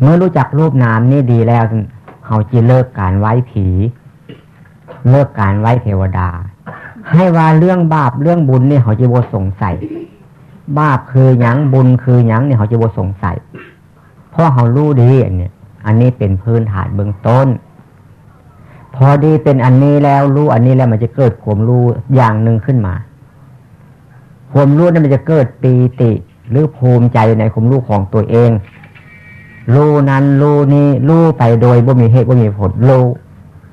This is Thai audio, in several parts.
เมื่อรู้จักรูปนามนี่ดีแล้วเขาจะเลิกการไว้ผี เลิกการไว้เทวดา ให้ว่าเรื่องบาปเรื่องบุญนี่เขาจะโบสงสัย บาปคือหยังบุญคือหยังเนี่ยเขาจะโบสงสัยเพราะเขารู้ดีอันนี้อันนี้เป็นพื้นฐานเบื้องต้น พอดีเป็นอันนี้แล้วรู้อันนี้แล้วมันจะเกิดความรู้อย่างหนึ่งขึ้นมาความรู้นั้นมันจะเกิดปีติ หรือภูมิใจในความรู้ของตัวเอง รู้นั้นรู้นี้รู้ไปโดยบ่มีเหตุบ่มีผลรู้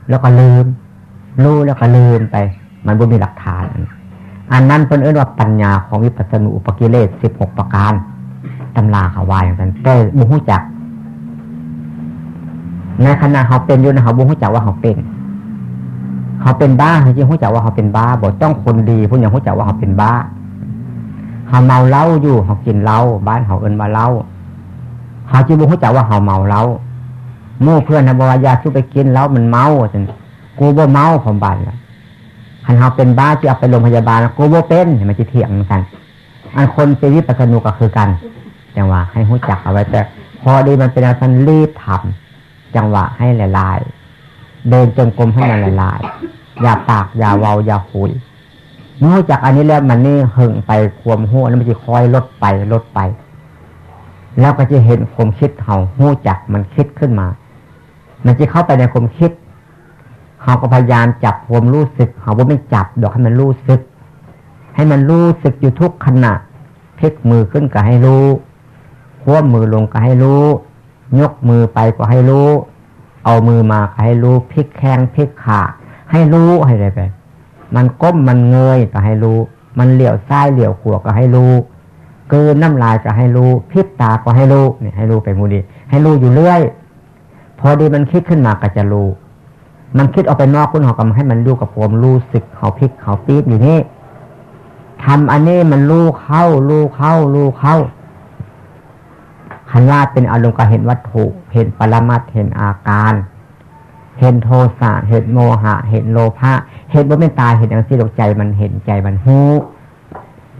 แล้วก็ลืมรู้แล้วก็ลืมไป มันบ่มีหลักฐาน อันนั้นเป็นเอื้อว่าปัญญาของวิปัสสนุปกิเลสสิบหกประการตำราเขาวายอย่างนั้นแต่บุหุจัก ในขณะเขาเป็นอยู่นะเขาบุหุจักว่าเขาเป็นเขาเป็นบ้าจริงหุจักว่าเขาเป็นบ้าบอกต้องคนดีพูดอย่างหุจักว่าเขาเป็นบ้าเขาเมาเหล้าอยู่เขากินเหล้าบ้านเขาเอินมาเหล้า เขาจีบุเขาจักว่าเขาเมาเล้ามู่เพื่อนนะบอกว่ายาสู้ไปกินเหล้ามันเมาจนกูบ่เมาของบ้านละคันเขาเป็นบ้าจะเอาไปโรงพยาบาลกูบ่เป็นมันจะเถียงกัน อันคนเป็นวิปัสสนุก็คือกัน จังหวะให้หู้จักเอาไว้แต่ พอดีมันเป็นอาการรีบทำจังหวะให้ละลาย เดินจงกรมให้มันละลาย อย่าปากอย่าเวาอย่าคุยเมื่อจากอันนี้แล้วมันนี่หึงไปควมหัวนั่นมันจะคอยลดไปลดไป แล้วก็จะเห็นความคิดเขาหู้จักมันคิดขึ้นมา มันจะเข้าไปในความคิดเขาก็พยายามจับความรู้สึกเขาว่าไม่จับดอกให้มันรู้สึก ให้มันรู้สึกอยู่ทุกขณะพลิกมือขึ้นก็ให้รู้ขั้วมือลงก็ให้รู้ ยกมือไปก็ให้รู้ เอามือมาก็ให้รู้พลิกแข้งพลิกขาให้รู้ให้ได้ไป มันก้มมันเงยก็ให้รู้ มันเหลี่ยวซ้ายเหลี่ยวขวาก็ให้รู้ กินน้ำลายก็ให้รู้พิษตาก็ให้รู้เนี่ยให้รู้ไปมูดี ให้รู้อยู่เรื่อย พอดีมันคิดขึ้นมาก็จะรู้ มันคิดออกไปนอกคุณหอกำให้มันรู้กับผมรู้สึกเขาพิกเขาปี๊บอยู่นี่ทำอันนี้มันรู้เข้ารู้เข้ารู้เข้าขันว่าเป็นอารมณ์ก็เห็นวัตถุ เห็นปรมัตเห็นอาการ เห็นโทสะเห็นโมหะ เห็นโลภะเห็นว่าไม่ตายเห็นอย่างที่ดใจมันเห็นใจมันหู้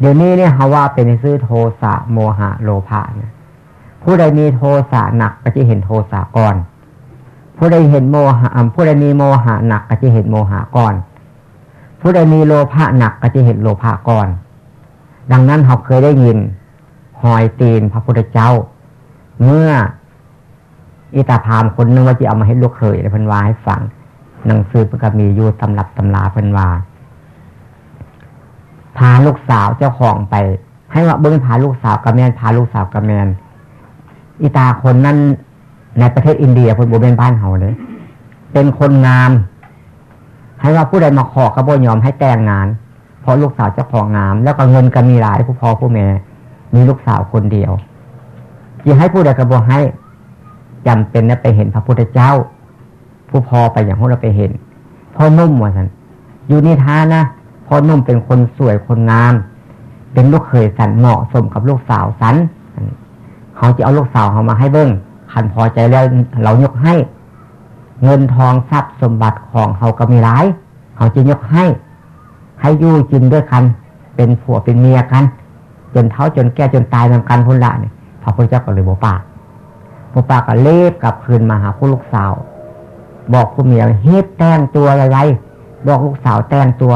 เดี๋ยวนี้เนี่ยเขาว่าเป็นซื้อโทสะโมหะโลภะเนี่ยผู้ใดมีโทสะหนักก็จะเห็นโทสะก่อน ผู้ใดเห็นโมหะผู้ใดมีโมหะหนักก็จะเห็นโมหะก่อน ผู้ใดมีโลภะหนักก็จะเห็นโลภะก่อน ดังนั้นเขาเคยได้ยินหอยตีนพระพุทธเจ้า เมื่ออิตาพามคนนึงว่าจะเอามาให้ลูกเคยพันวาให้ฟังหนังสือก็มีอยู่ตำรับตำลาเพิ่นวา พาลูกสาวเจ้าของไป ให้ว่าเบิ้งพาลูกสาวกระแมนพาลูกสาวกระแมนอิตาคนนั้นในประเทศอินเดียคนโบเป็นบ้านเฮาเลยเป็นคนงาม ให้ว่าผู้ใดมาขอกระโบยอมให้แต่งงาน เพราะลูกสาวเจ้าของงาม แล้วก็เงินก็มีหลายผู้พ่อผู้แม่มีลูกสาวคนเดียวจะให้ผู้ใดกระโบให้จำเป็นนะไปเห็นพระพุทธเจ้า ผู้พอไปอย่างพวกเราไปเห็นพ่อนุ่มว่าสันอยู่นี่ท่านะ พ่อนุ่มเป็นคนสวยคนงาม เป็นลูกเขยสันเหมาะสมกับลูกสาวสันเขาจะเอาลูกสาวเขามาให้เบิ้งขันพอใจแล้วเรายกให้ เงินทองทรัพย์สมบัติของเขาก็มีหลาย เขาจะยกให้ ให้ยู่กินด้วยกัน เป็นผัวเป็นเมียกัน จนเท้าจนแก่จนตายนำกันพุ่นละเนี่ยพระพุทธเจ้าก็เลยบอกปากบอกปากก็เล็บกลับคืนมาหาผู้ลูกสาว บอกคุณเมียเฮ็ดแต่งตัวอะไรบอกลูกสาวแต่งตัว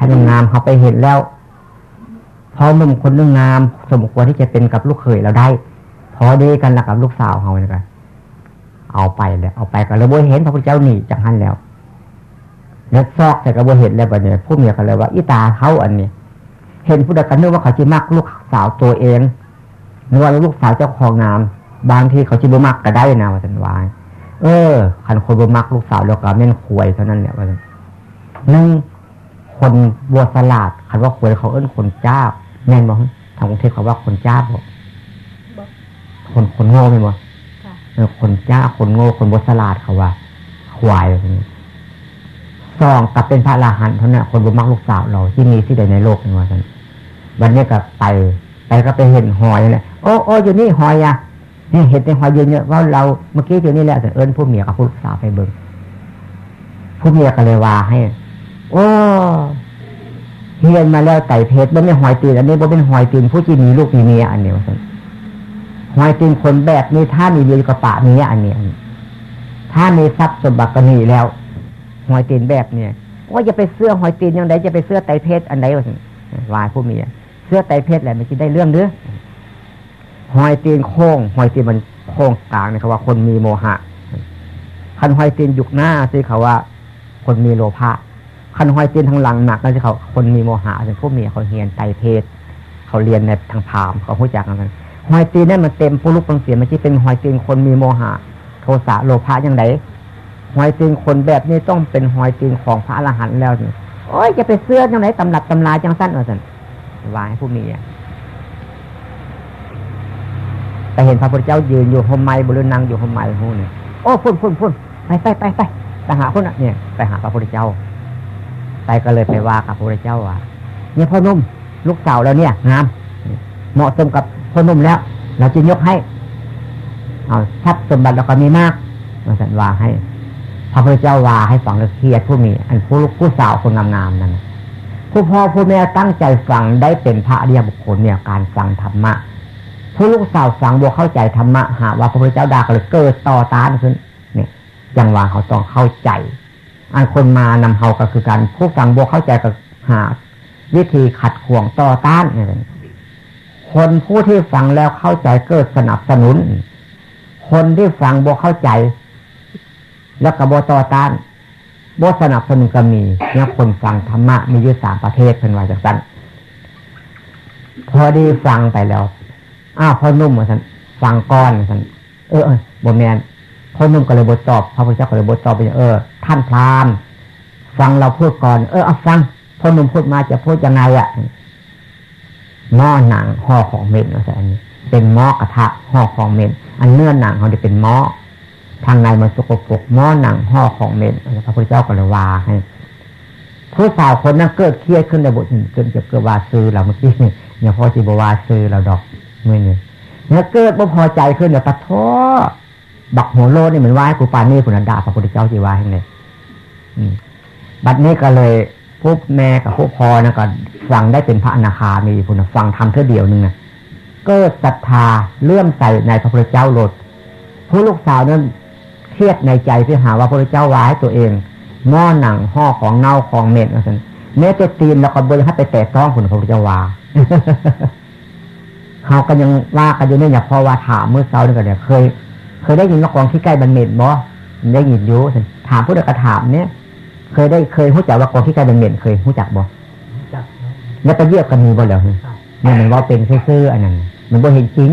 ให้มันงามเขาไปเห็นแล้วพอหนุ่มคนนึงงาม สมควรที่จะเป็นกับลูกเขยเราได้ พอดีกันละกับลูกสาวเขาเลยกันเอาไปแล้วเอาไปก็เลยบ่เห็นพระพุทธเจ้าหนีจากท่านแล้วแล้วซอกแต่กระบเห็นแล้วแบบนี้ผู้เมียกันเลยว่าอีตาเขาอันนี้ เห็นผู้ใดกันนึกว่าเขาจะมักลูกสาวตัวเองนึกว่าลูกสาวเจ้าของงาม บางทีเขาจะบ่มักก็ได้นะว่าสันวายเออขันคนบมักลูกสาวแล้วก็แม่นควยเท่านั้นแหละว่าหนึ่ง คนบัวสลาดคันว่าควยเขาเอิ้นคนจ้า แม่นบอกทางกรุงเทพเขาว่าคนจ้าบอกคนคนโง่ไหมบ่เออคนจ้าคนโง่คนบัวสลาดเขาว่าควายอะไรนี้สองกับเป็นพระราหันเท่านั้นคนบมักลูกสาวเราที่มีที่ใดในโลกนี่ว่าท่านวันนี้ก็ไปไปก็ไปเห็นหอยเลยโอ้โอ้อยู่นี่หอยอะนี่เห็นในหอยเยอะๆว่าเราเมื่อกี้อยู่นี่แหละแต่เอิญผู้เมียกับผู้สาวไปเบิ่งผู้เมียก็เลยว่าให้ โอ้เฮียนมาแล้วไต่เพชรบ่เป็นหอยตีนอันนี้บ่เป็นหอยตีนผู้ที่มีลูกมีเมียอันนี้ว่าสันหอยตีนคนแบบนี้ถ้ามีเรือกระปะนี้อันนี้ถ้ามีทรัพย์สมบัติก็มีแล้ว หอยตีนแบบเนี่ยว่าจะไปเสื้อหอยตีนยังไงจะไปเสื้อไตเพชรอันไหนวายผู้มีเสื้อไตเพชรอะไรมันจะได้เรื่องเนื้อหอยตีนโค้งหอยตีนมันโค้งกลางนี่เขาว่าคนมีโมหะคันหอยตีนยุกหน้าสิเขาว่า คนมีโลภะ คันหอยตีนทางหลังหนักนั่นสิเขาคนมีโมหะเป็นผู้มีเขาเฮียนไตเพศเขาเรียนในทางพามเขาพูดจากกันหอยตีนนั่นมันเต็มผู้ลุกปังเสียมันที่เป็นหอยตีนคนมีโมหะ โทสะโลภะอย่างไรหอยตีนคนแบบนี้ต้องเป็นหอยตีนของพระอรหันต์แล้วนี่โอ้ยจะไปเสื้อยังไงตำหนักตำลาจังสั้นเอาสันวายผู้มีแต่เห็นพระพุทธเจ้ายืนอยู่หมไม้บริณังอยู่หมไม้หูนี่โอ้พุ่นพุ่นพุ่นไปไปไปไปไปหาพุ่นอะเนี่ย ไปหาพระพุทธเจ้า ไปก็เลยไปว่ากับพระเจ้าว่าเนี่ยพ่อนุ่มลูกสาวแล้วเนี่ยงามเหมาะสมกับพ่อนุ่มแล้ว เราจะยกให้ เอาทรัพย์สมบัติเราก็มีมากเราสันว่าให้ พระพุทธเจ้าว่าให้ฟังละเอียดผู้มี อันผู้ลูกผู้สาวคนงามๆนั่นผู้พ่อผู้แม่ตั้งใจฟังได้เป็นพระอริยบุคคลเนี่ยการฟังธรรมะผู้ลูกสาวฟังบวเข้าใจธรรมะหาว่าพระพุทธเจ้าด่าก็เลยเกิดต่อต้านขึ้นเนี่ยจังหวะเขาต้องเข้าใจ อันคนมานำเฮาก็คือการผู้ฟังบวเข้าใจก็หา วิธีขัดขวงต่อต้านเนี่ยคนผู้ที่ฟังแล้วเข้าใจเกิดสนับสนุน คนที่ฟังบวเข้าใจ แล้วก็บต่อต้านบสนับสนุนก็มีเนี่ยคนฟังธรรมะมีอยู่สามประเทศเป็นว่าจากนั้นพอดีฟังไปแล้วอ้าวพ่อนุ่มเหมือนกันฟังก้อนเหมือนกันเออเออบแมนพ่อนุ่มก็เลยบทตอบพระพุทธเจ้าก็เลยบทตอบไปเออ ท่านพรามฟังเราพูดก่อน เออเอาฟังพ่อนุ่มพูดมาจะพูดยังไงอะหม้อหนังห่อของเม็ดอะไรอันนี้ เป็นหม้อกระทะห่อของเม็ดอันเนื้อหนังเขาจะเป็นหม้อทางในมันสกปรกหม้อหนังห่อของเม็ดพระพุทธเจ้าก็เลยว่าให้ผู้สาวคนนั้นเกิดเครียดขึ้นในบทจนจะเกิดว่าซื้อเราเมื่อกี้เนี่ยพ่อจีบว่าซื้อเราดอกเมื่อนี่เนี่ยเกิดบ่พอใจขึ้นเดี๋ยปะท้อบักหัวโลนี่เหมือนว่าให้กูปานี่คุณนันดาพระพุทธเจ้าจีว่าให้เลย บัดนี้ก็เลยพวกแม่กับพวกพ่อนะก็ฟังได้เป็นพระอนาคามีคุณฟังทำเท่าเดียวนึงนะกิดศรัทธาเลื่อมใส่ในพระพุทธเจ้าโลดผู้ลูกสาวนั้นเครียดในใจที่หาว่าพระพุทธเจ้าวายตัวเองหม้อหนังห่อของเน่าของเม็ดนอะไรเมื่จะตีนแล้วก็บริให้ไปแตะต้องคุณพระพุทธเจ้าว่าเขาก็ยังว่ากันอยู่เนี่ยพอว่าถามเมื่อเช้านี่ก็เนี่ยเคย เคยได้ยินว่าของที่ใกล้บันเม็ดบ่ได้ยินอยู่ถามผู้ใดก็ถามเนี่ย เคยได้เคยรู้จักว่าของที่ใกล้บันเม็ดเคยรู้จักบ่แล้วไปเยียบกันมีบ่เหรอเนี่ยมันว่าเป็นซื่อๆอันนั้นมันบ่เห็นจริง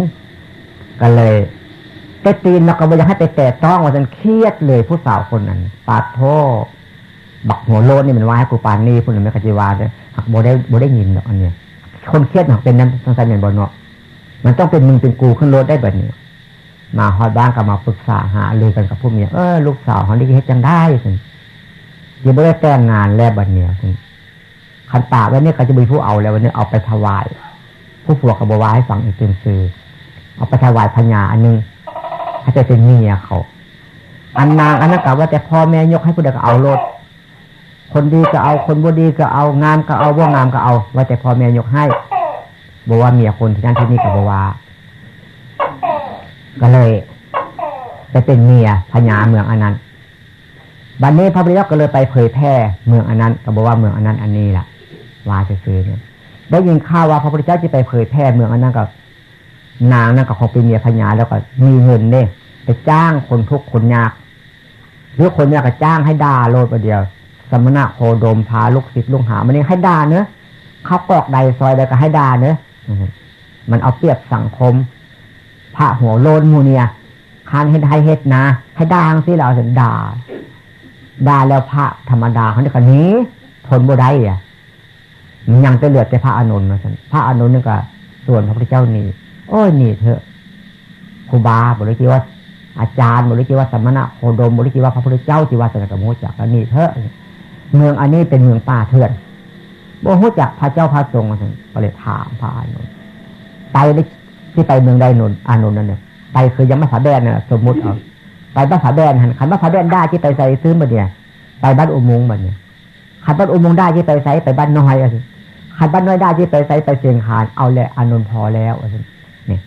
ก็เลยแต่ตีนเราก็บ่อยากให้ไปแตะต้องว่าจนเครียดเลยผู้สาวคนนั้นปาโทบักหัวโลดนี่มันว่าให้กูปานนี่พูดถึงไม่กจิวาเลยหักโบได้โบได้ยินหรอกอันเนี้ยคนเครียดหักเป็นนั้นต้องใส่เงินบนเนาะมันต้องเป็นมึงเป็นกูขึ้นรถได้แบบนี้มาฮอดบ้านก็มาปรึกษาหาเลยกันกับผู้เมียเออลูกสาวเขาได้เฮ็ดจังได้สิ ยังไม่ได้แต่งงานแล้วบัดเนี้ยขันตาไว้เนี่ยก็จะมีผู้เอาแล้ววันนี้เอาไปถวาย ผู้ผัวกับบวายให้ฟังอีกเป็นซื้อเอาไปถวายพญาอันนึงให้จะเป็นเมียเขา อันนางอันนั้นกล่าวว่าแต่พ่อแม่ยกให้ผู้ใดก็เอารถคนดีก็เอาคนบ่ดีก็เอางามก็เอาว่างามก็เอา ว่าแต่พ่อแม่ยกให้บอกว่าเมียคนที่นั่นที่นี่กับบอกว่า ก็เลยไปเป็นเมียพญาเมืองอันนั้น บัดนนี้พระพุทธเจ้าก็เลยไปเผยแพร่เมืองอันนั้น ก็บอกว่าเมืองอันนั้นอันนี้ล่ะว่าจะซื้อเนี่ยได้ยินข่าวว่าพระพุทธเจ้าจะไปเผยแพร่เมืองอันนั้นกับนางนั่นกับของเป็นเมียพญาแล้วก็มีเงินเนี่ยไปจ้างคนทุกคนยากหรือคนยากก็จ้างให้ด่าโลดประเดียว สมณะโคดมพาลูกศิษย์ลูกหามันนี่ให้ด่าเนื้อเขากอกใดซอยใดก็ให้ด่าเนื้อมันเอาเปรียบสังคม พระหัวโลนมูเนียคานให้ให้เฮ็ดนะให้ด่างสิเราจะด่า ด่าแล้วพระธรรมดาเขาเนี่ยก็นี้ทนบ่ได้อะยังจะเหลือแต่พระอนุนมาสันพระอนุนนี่ก็ส่วนพระพุทธเจ้านี่โอ้ยนี่เถอะครูบาบริจิว่าอาจารย์บริจิว่าสมณะโคดมบริจิว่าพระพุทธเจ้าจิว่าสนกโมจักอันนี้เถอะเมืองอันนี้เป็นเมืองป่าเถื่อนบ่ฮู้จักพระเจ้าพระทรงมาสันก็เลยถามพระอนุนไปที่ไปเมืองใดนนอานนท์นั่นเนี่ยไปคือยังไม่สาแดนเนี่ยสมมุติเอา ไปบ้านสาแดนหันขันบ้านสาแดนได้ที่ไปใส่ซื้อมาเนี่ย ไปบ้านอุโมงค์มาเนี่ยขันบ้านอุโมงค์ได้ที่ไปใส่ไปบ้านน้อยอะขันบ้านน้อยได้ที่ไปใส่ไปเสียงขานเอาแหละอานนท์พอแล้วอะเนี่ย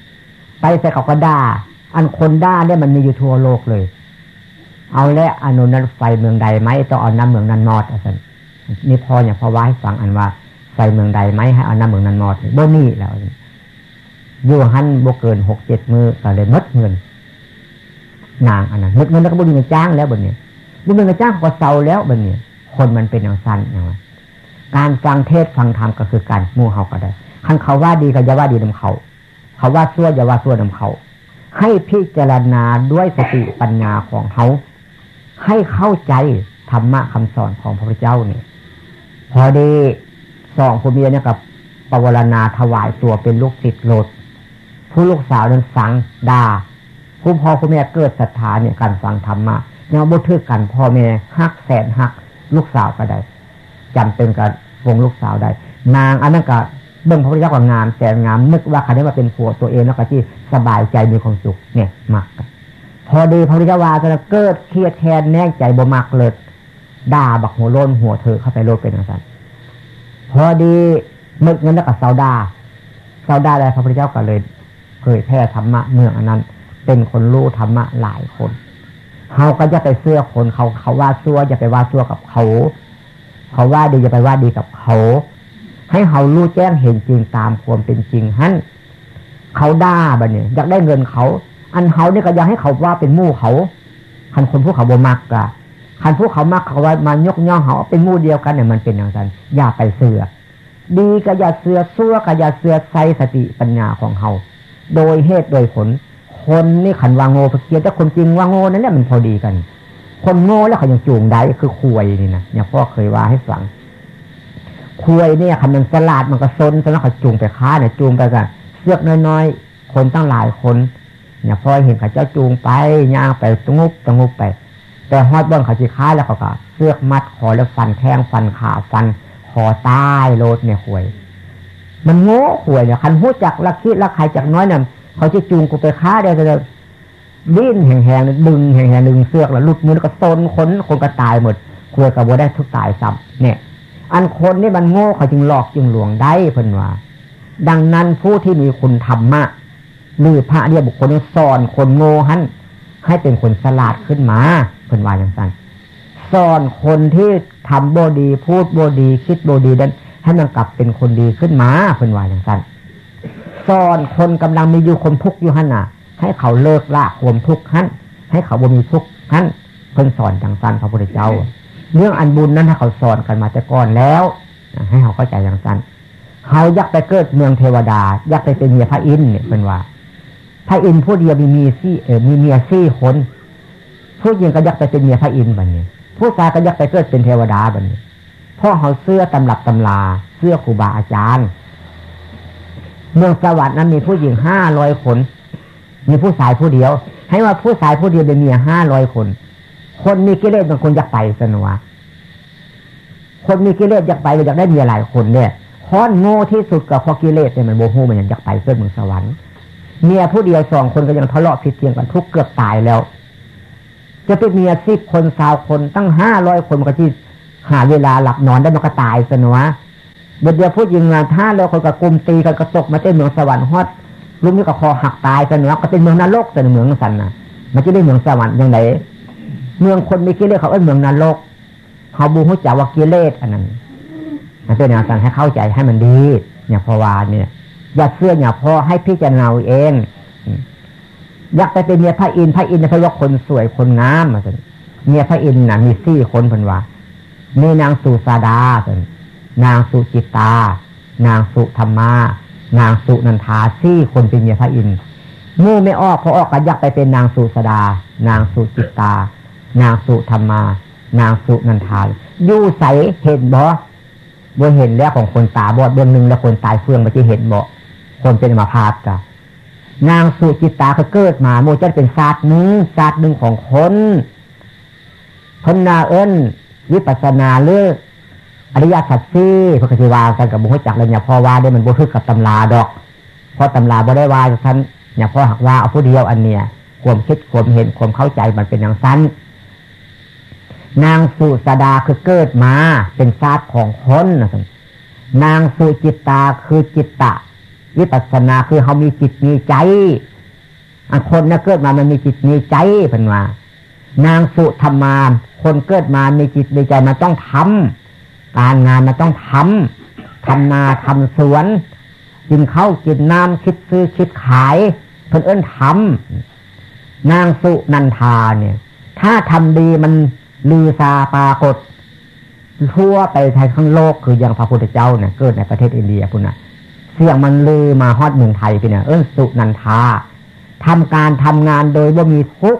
ไปใส่เขาก็ด่าอันคนด่าเนี่ยมันมีอยู่ทั่วโลกเลย เอาแล้วอนุนั้นไฟเมืองใดไหมต้องเอาน้ำเมืองนั้นมอดอา์นี่พออย่างพอว่าให้ฟังอันว่าไฟเมืองใดไหมให้เอาน้ำเมืองนั้นมอดบ่นี่แล้วอยู่หันบ่เกินหกเจ็ดมือก็เลยมดเงิน นางอันนั้นมดเงินแล้วก็บุญเงินจ้างแล้วบนเนี้ยบุญเงินจ้างก็เศร้าแล้วบนเนี้ยคนมันเป็นอย่างสั้นอย่างว่าการฟังเทศฟังธรรมก็คือการมู่เขาก็ได้คันเขาว่าดีก็อย่าว่าดีนำเขา เขาว่าชั่วอย่าว่าชั่วนำเขา ให้พิจารณาด้วยสติปัญญาของเขา ให้เข้าใจธรรมะคำสอนของพระพุทธเจ้าเนี่ยพอดีสองผู้เมียเนี่ยกับปวารณาถวายตัวเป็นลูกศิษย์โลดผู้ลูกสาวนั้นสังดา ผู้พ่อผู้แม่เกิดศรัทธาเนี่ยการฟังธรรมะเนี่ยบุทึกกันพ่อแม่ฮักแสนฮักลูกสาวก็ได้จำเป็นกับวงลูกสาวได้ นางอันนั้นก็เบื้องพระพุทธเจ้าก็งามแสนงาม นึกว่าคันนี้มาเป็นผัวตัวเองแล้วก็ที่สบายใจมีความสุขเนี่ยมักพอดีพระพุทธเจ้าว่าจะเกิดเครียดแค้นแน่ใจบ่มักเลยด่าบักหัวโลนหัวเธอเข้าไปโลดเป็นอะไรพอดีมึกเงินแล้วก็เสาดาเสาดาอะไรพระพุทธเจ้าก็เลยเผยแพร่ธรรมะเมืองอันนั้น เป็นคนรู้ธรรมะหลายคนเขาก็จะไปเสื้อคนเขาเขาว่าซัวอย่าไปว่าซัวกับเขาเขาว่าดีอย่าไปว่าดีกับเขา ให้เขารู้แจ้งเห็นจริงตามความเป็นจริงฮั่นเขาด่าบะเนี่ยอยากได้เงินเขา อันเขาเนี่ยก็อยากให้เขาว่าเป็นมู่เขาคันคนพวกเขาบ่มักกะคันพวกเขามักเขาว่ามายกย่องเขาเป็นมู่เดียวกันเนี่ยมันเป็นอย่างนั้นอย่าไปเสือดีก็อย่าเสือซัวก็อย่าเสือใส่สติปัญญาของเขาโดยเหตุโดยผล คนนี่ขันวางโง่เกียแต่คนจริงวางโง่นั่นแหละมันพอดีกัน คนโง่แล้วเขายังจูงได้คือคุยนี่นะเนี่ยพ่อเคยว่าให้ฟังคุยเนี่ยคำมันสลาดมันก็ซนซะแล้วเขาจูงไปค้าเนี่ยจูงไปกันเสือกน้อยๆ คนตั้งหลายคนเนี่ยพ่อเห็นเขาเจ้าจูงไปย่างไปตงุบตงุบไป แต่ฮอดบ้านเขาจีค้าแล้วเขาก็เสือกมัดคอแล้วฟันแทงฟันขาฟันคอตายโลดเนี่ยคุยมันโง่หวยเนี่ยคันหู้จักลักคิดลักใครจากน้อยเนี่ย เขาจะจูงกูไปค้าเดียวจะดิ้นแห่งๆดึงแห่งๆดึงเสือกแล้วลุดมือแล้วก็ตนคนคนก็ตายหมดควกับวัได้ทุกตายซ้ำเนี่ย อันคนนี่มันโง่เขาจึงหลอกจึงหลวงได้เพิ่นว่า ดังนั้นผู้ที่มีคุณธรรมะหรือพระเรียบุคคลสอนคนโง่หันให้เป็นคนสลาดขึ้นมาเพิ่นว่าอย่างนั้นสอนคนที่ทำโบดีพูดโบดีคิดโบดีนั้นให้มันกลับเป็นคนดีขึ้นมาเพิ่นว่าอย่างนั้น สอนคนกำลังมีอยู่คนทุกข์อยู่หันน่ะ ให้เขาเลิกละความทุกข์หันให้เขาบ่มีทุกข์หันเพิ่นสอนอย่างนั้นพระพุทธเจ้า เรื่องอันบุญนั้นถ้าเขาสอนกันมาแต่ก่อนแล้วให้เขาเข้าใจอย่างนั้นเขาอยากไปเกิดเมืองเทวดา อยากไปเป็นเมียพระอินทร์เนี่ยเป็นว่า พระอินทร์ผู้เดียวมีมีซี่เออมีเมียซี่คนผู้หญิงก็อยากไปเป็นเมียพระอินทร์แบบนี้ผู้ชายก็อยากไปเกิดเป็นเทวดาแบบนี้พ่อเขาเสื้อตำรับตำลาเสื้อครูบาอาจารย์ เมืองสวัสด์นั้นมีผู้หญิงห้าร้อยคน มีผู้ชายผู้เดียว ให้ว่าผู้ชายผู้เดียวเป็นเมียห้าร้อยคน คนมีกิเลสบางคนอยากไปสนวะคนมีกิเลสอยากไปอยากได้เมียหลายคนเนี่ยค้อนโง่ที่สุดกับข้อกิเลสเนี่ยมันโมโหมันยังอยากไปเพื่อเมืองสวรรค์เมียผู้เดียวสองคนก็ยังทะเลาะผิดเทียงกันทุกเกือบตายแล้ว จะเป็นเมียสิบคนสาวคนตั้งห้าร้อยคนมันก็ที่หาเวลาหลับนอนได้มันก็ตายสนวะเดี๋ยว เดี๋ยวพูดยิงงานท่าแล้วคนกับกลุ่มตีกันกระตกมาเต้นเมืองสวรรค์ฮอดลุงนี่ก็คอหักตายสนวะก็เป็นเมืองนรกแต่เมืองสันนะมันจะได้เมืองสวรรค์ยังไงเมืองคนมีกิเลสเขาเอ้ยเมืองนรกเขาบูฮุจ่าว่ากิเลสอันนั้นมันเป็นแนวสั่งให้เข้าใจให้มันดีเนี่ยพอวานเนี่ย อย่าเชื่ออย่าพอให้พิจารณาเองอยากไปเป็นเมียพระอินทร์พระอินทร์พระยกคนสวยคนงามมาสิเมียพระอินทร์น่ะมีสี่คนพันว่ามีนางสุสาดาสิ นางสุจิตา นางสุธรรมา นางสุนันทาสี่คนเป็นเมียพระอินทร์มู่ไม่ออกพอออกก็ยักไปเป็นนางสุสดา นางสุจิตา นางสุธรรมา นางสุนันทาอยู่ใสเห็นบ่บ่เห็นแล้วของคนตาบอดเบื้องหนึ่งแล้วคนตายเฟื่องมันจะเห็นบ่คนเป็นมาพาดกะนางสุจิตาเขาเกิดมาโมจะเป็นศาสตร์หนึ่งศาสตร์หนึ่งของคนคนนาเอิญวิปัสนาเลือก อริยสัจซี่พระกติวากันกับบุคคลจักเลยเนี่ยพ่อว่าได้มันบุทึกกับตำราดอกเพราะตำราบ่ได้ว่าท่านเนี่ยพ่อหักว่าเอาผู้เดียวอันเนี้ยความคิดความเห็นความเข้าใจมันเป็นอย่างสั้นนางสุสดาคือเกิดมาเป็นศาตของคนนะนางสุจิตตาคือจิตตะ วิปัสนาคือเขามีจิตมีใจอันคนนะเกิดมามันมีจิตมีใจเพิ่นว่านางสุธรรมาคนเกิดมามีจิตมีใจมันต้องทำ การงานมันต้องทำทำนาทำสวนกินข้าวกินน้ำคิดซื้อคิดขายเพิ่นเอิ้นทำนางสุนันทาเนี่ย ถ้าทำดีมันลือซาปากฏทั่วไปไทยข้างโลกคืออย่างพระพุทธเจ้าเนี่ยเกิดในประเทศอินเดียพุ่นน่ะเสียงมันลือมาฮอดเมืองไทยไปเนี่ยเอิ้นสุนันทาทำการทำงานโดยว่ามีทุก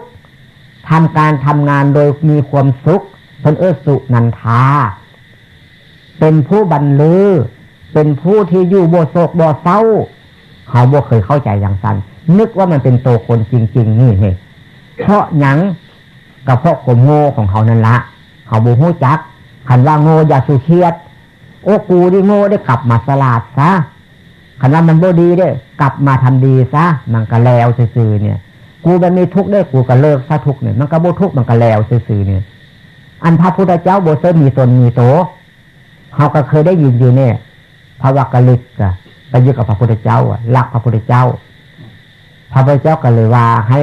ทำการทำงานโดยมีความสุขเพิ่นเอิ้นสุนันทา เป็นผู้บรรลือ เป็นผู้ที่อยู่บ่โศกบ่เศร้า เขาบ่เคยเข้าใจอย่างสั้นนึกว่ามันเป็นตัวคนจริง ๆ นี่เหเพราะหยังกับเพราะความโง่ของเขานั่นละ เขาบูฮู้จักขันว่าโง่อย่าสุเคียด โอ้กูดิโง่ได้กลับมาสลาดซะขันว่ามันบ่ดีได้กลับมาทำดีซะมันก็แล้วซื่อเนี่ย กูมันมีทุกข์ได้กูก็เลิกซะทุกเนี่ยมันก็บ่ทุกข์มันก็แล้วซื่อเนี่ย อันพระพุทธเจ้าโบเซมีตนมีโต เขาก็เคยได้ยินอยู่เนี่ยพระวักกะลิกอะไปยึดกับพระพุทธเจ้าอะรักพระพุทธเจ้า พระพุทธเจ้าก็เลยว่าให้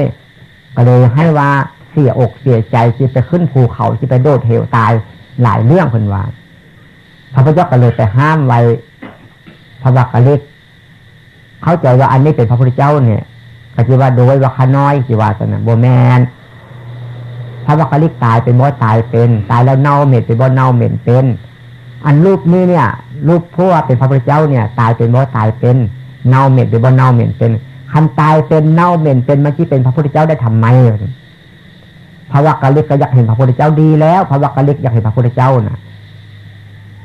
ก็เลยให้ว่าเสียอกเสียใจที่ไปขึ้นภูเขาที่ไปโดดเหวตายหลายเรื่องคนว่าพระพุทธเจ้าก็เลยไปห้ามไว้พระวักกะลิกเข้าใจว่าอันนี้เป็นพระพุทธเจ้าเนี่ยก็จะว่าโดยว่าขน้อยจีว่าสนะโบแมนพระวักกะลิกตายเป็นบ่ตายเป็น ตายแล้วเน่าเหม็นเป็นบ่เน่าเหม็นเป็น อันรูปนี้เนี่ยรูปพวกเป็นพระพุทธเจ้าเนี่ย ตายเป็นบ่ตายเป็นเน่าเหม็นเป็นบ่เน่าเหม็นเป็นคันตายเป็นเน่าเหม็นเป็นเมันที่เป็นพระพุทธเจ้าได้ทำไมพระวักกะลิกก็อยากเห็นพระพุทธเจ้าดีแล้วพระวักกะลิกอยากเห็นพระพุทธเจ้านะ